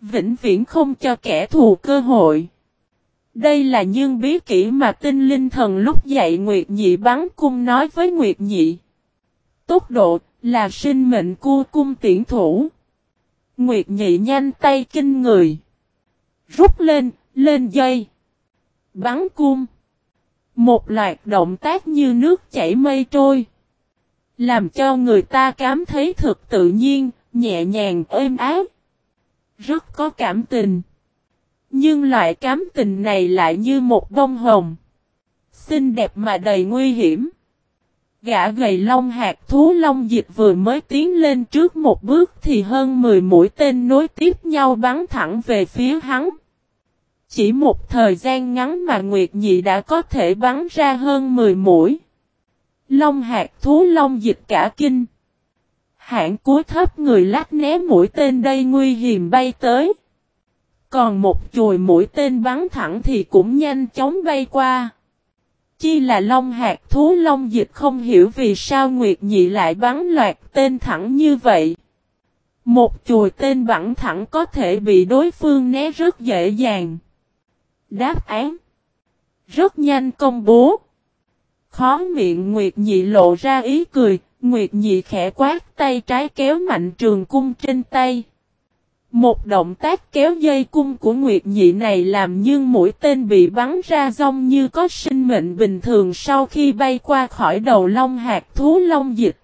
Vĩnh viễn không cho kẻ thù cơ hội. Đây là nhân bí kỹ mà tinh linh thần lúc dạy Nguyệt Nhị bắn cung nói với Nguyệt Nhị. Tốc độ là sinh mệnh cua cung tiễn thủ. Nguyệt Nhị nhanh tay kinh người. Rút lên, lên dây. Bắn cung. Một loạt động tác như nước chảy mây trôi. Làm cho người ta cảm thấy thực tự nhiên, nhẹ nhàng êm áp. Rất có cảm tình. Nhưng loại cảm tình này lại như một bông hồng. Xinh đẹp mà đầy nguy hiểm. Gã gầy long hạt thú long dịch vừa mới tiến lên trước một bước thì hơn 10 mũi tên nối tiếp nhau bắn thẳng về phía hắn. Chỉ một thời gian ngắn mà Nguyệt Nhị đã có thể bắn ra hơn 10 mũi. Long hạt thú long dịch cả kinh. Hạng cuối thấp người lách né mũi tên đây nguy hiểm bay tới. Còn một chùi mũi tên bắn thẳng thì cũng nhanh chóng bay qua. Chi là long hạt thú long dịch không hiểu vì sao Nguyệt Nhị lại bắn loạt tên thẳng như vậy. Một chùi tên bắn thẳng có thể bị đối phương né rất dễ dàng. Đáp án Rất nhanh công bố. Khó miệng Nguyệt Nhị lộ ra ý cười, Nguyệt Nhị khẽ quát tay trái kéo mạnh trường cung trên tay. Một động tác kéo dây cung của Nguyệt Nhị này làm nhưng mũi tên bị bắn ra rong như có sinh mệnh bình thường sau khi bay qua khỏi đầu long hạt thú long dịch.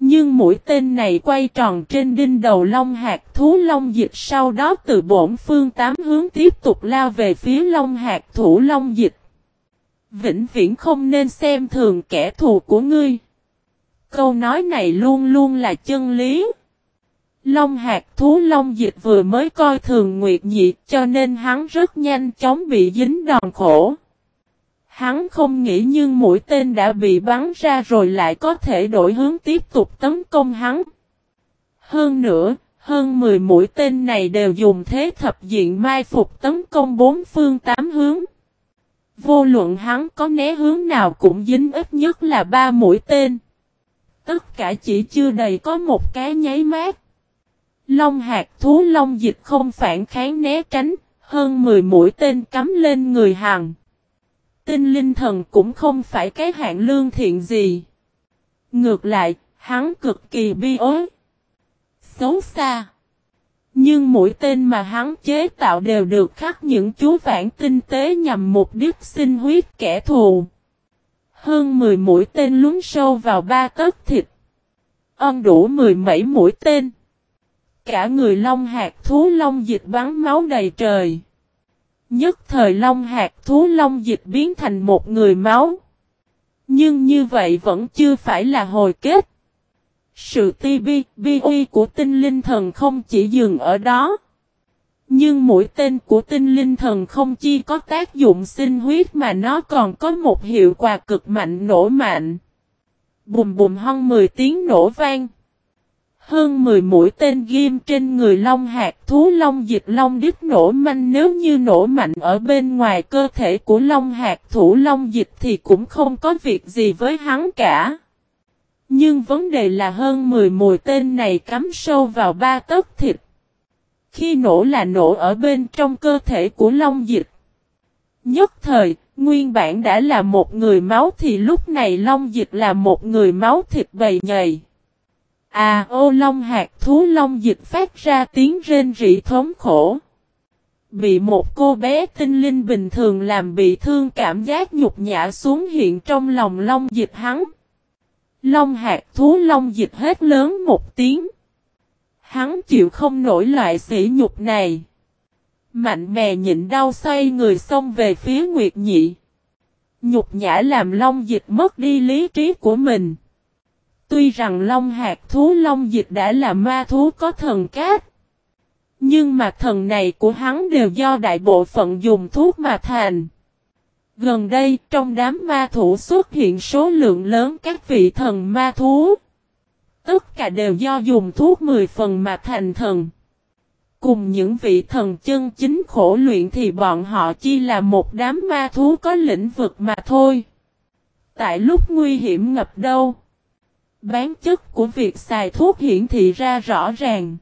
Nhưng mũi tên này quay tròn trên đinh đầu long hạt thú long dịch, sau đó từ bổn phương tám hướng tiếp tục lao về phía long hạt thủ long dịch. Vĩnh viễn không nên xem thường kẻ thù của ngươi. Câu nói này luôn luôn là chân lý. Long hạt thú long dịch vừa mới coi thường nguyệt nhị cho nên hắn rất nhanh chóng bị dính đòn khổ. Hắn không nghĩ nhưng mũi tên đã bị bắn ra rồi lại có thể đổi hướng tiếp tục tấn công hắn. Hơn nữa, hơn 10 mũi tên này đều dùng thế thập diện mai phục tấn công bốn phương tám hướng. Vô luận hắn có né hướng nào cũng dính ít nhất là ba mũi tên. Tất cả chỉ chưa đầy có một cái nháy mát. Long hạt thú long dịch không phản kháng né tránh, hơn 10 mũi tên cắm lên người hàng Tinh linh thần cũng không phải cái hạng lương thiện gì. Ngược lại, hắn cực kỳ bi ối. Xấu xa. Nhưng mũi tên mà hắn chế tạo đều được khắc những chú vãn tinh tế nhằm mục đích sinh huyết kẻ thù. Hơn 10 mũi tên lún sâu vào ba tấc thịt. Ân đủ mười mấy mũi tên. Cả người long hạt thú long dịch bắn máu đầy trời. Nhất thời long hạt thú long dịch biến thành một người máu. Nhưng như vậy vẫn chưa phải là hồi kết. Sự ti bi, bi uy của tinh linh thần không chỉ dừng ở đó. Nhưng mũi tên của tinh linh thần không chỉ có tác dụng sinh huyết mà nó còn có một hiệu quả cực mạnh nổ mạnh. Bùm bùm hong 10 tiếng nổ vang. Hơn 10 mũi tên ghim trên người long hạt thú long dịch long đứt nổ manh nếu như nổ mạnh ở bên ngoài cơ thể của long hạt thủ long dịch thì cũng không có việc gì với hắn cả. Nhưng vấn đề là hơn 10 mũi tên này cắm sâu vào ba tấc thịt. Khi nổ là nổ ở bên trong cơ thể của long dịch. Nhất thời, nguyên bản đã là một người máu thì lúc này long dịch là một người máu thịt bầy nhầy. À ô long hạt thú long dịch phát ra tiếng rên rỉ thống khổ. Bị một cô bé tinh linh bình thường làm bị thương cảm giác nhục nhã xuống hiện trong lòng long dịch hắn. Long hạt thú long dịch hết lớn một tiếng. Hắn chịu không nổi loại sỉ nhục này. Mạnh mẽ nhịn đau xoay người xông về phía Nguyệt Nhị. Nhục nhã làm long dịch mất đi lý trí của mình. Tuy rằng Long hạt thú Long dịch đã là ma thú có thần cát. Nhưng mà thần này của hắn đều do đại bộ phận dùng thuốc mà thành. Gần đây, trong đám ma thủ xuất hiện số lượng lớn các vị thần ma thú. Tất cả đều do dùng thuốc 10 phần mà thành thần. Cùng những vị thần chân chính khổ luyện thì bọn họ chỉ là một đám ma thú có lĩnh vực mà thôi. Tại lúc nguy hiểm ngập đâu. Bán chất của việc xài thuốc hiển thị ra rõ ràng.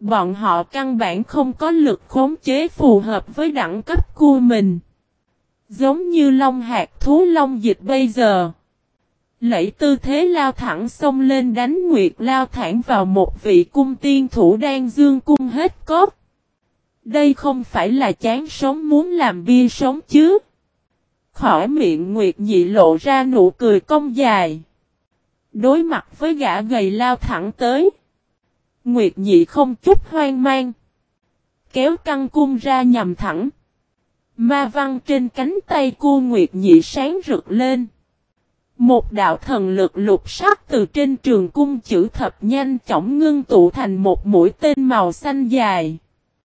Bọn họ căn bản không có lực khống chế phù hợp với đẳng cấp của mình. Giống như long hạt thú long dịch bây giờ. Lẫy tư thế lao thẳng xông lên đánh Nguyệt lao thẳng vào một vị cung tiên thủ đang dương cung hết cốt. Đây không phải là chán sống muốn làm bia sống chứ. Khỏi miệng Nguyệt nhị lộ ra nụ cười cong dài. Đối mặt với gã gầy lao thẳng tới. Nguyệt nhị không chút hoang mang. Kéo căng cung ra nhằm thẳng. Ma văn trên cánh tay cô Nguyệt nhị sáng rực lên. Một đạo thần lực lục sắc từ trên trường cung chữ thập nhanh chóng ngưng tụ thành một mũi tên màu xanh dài.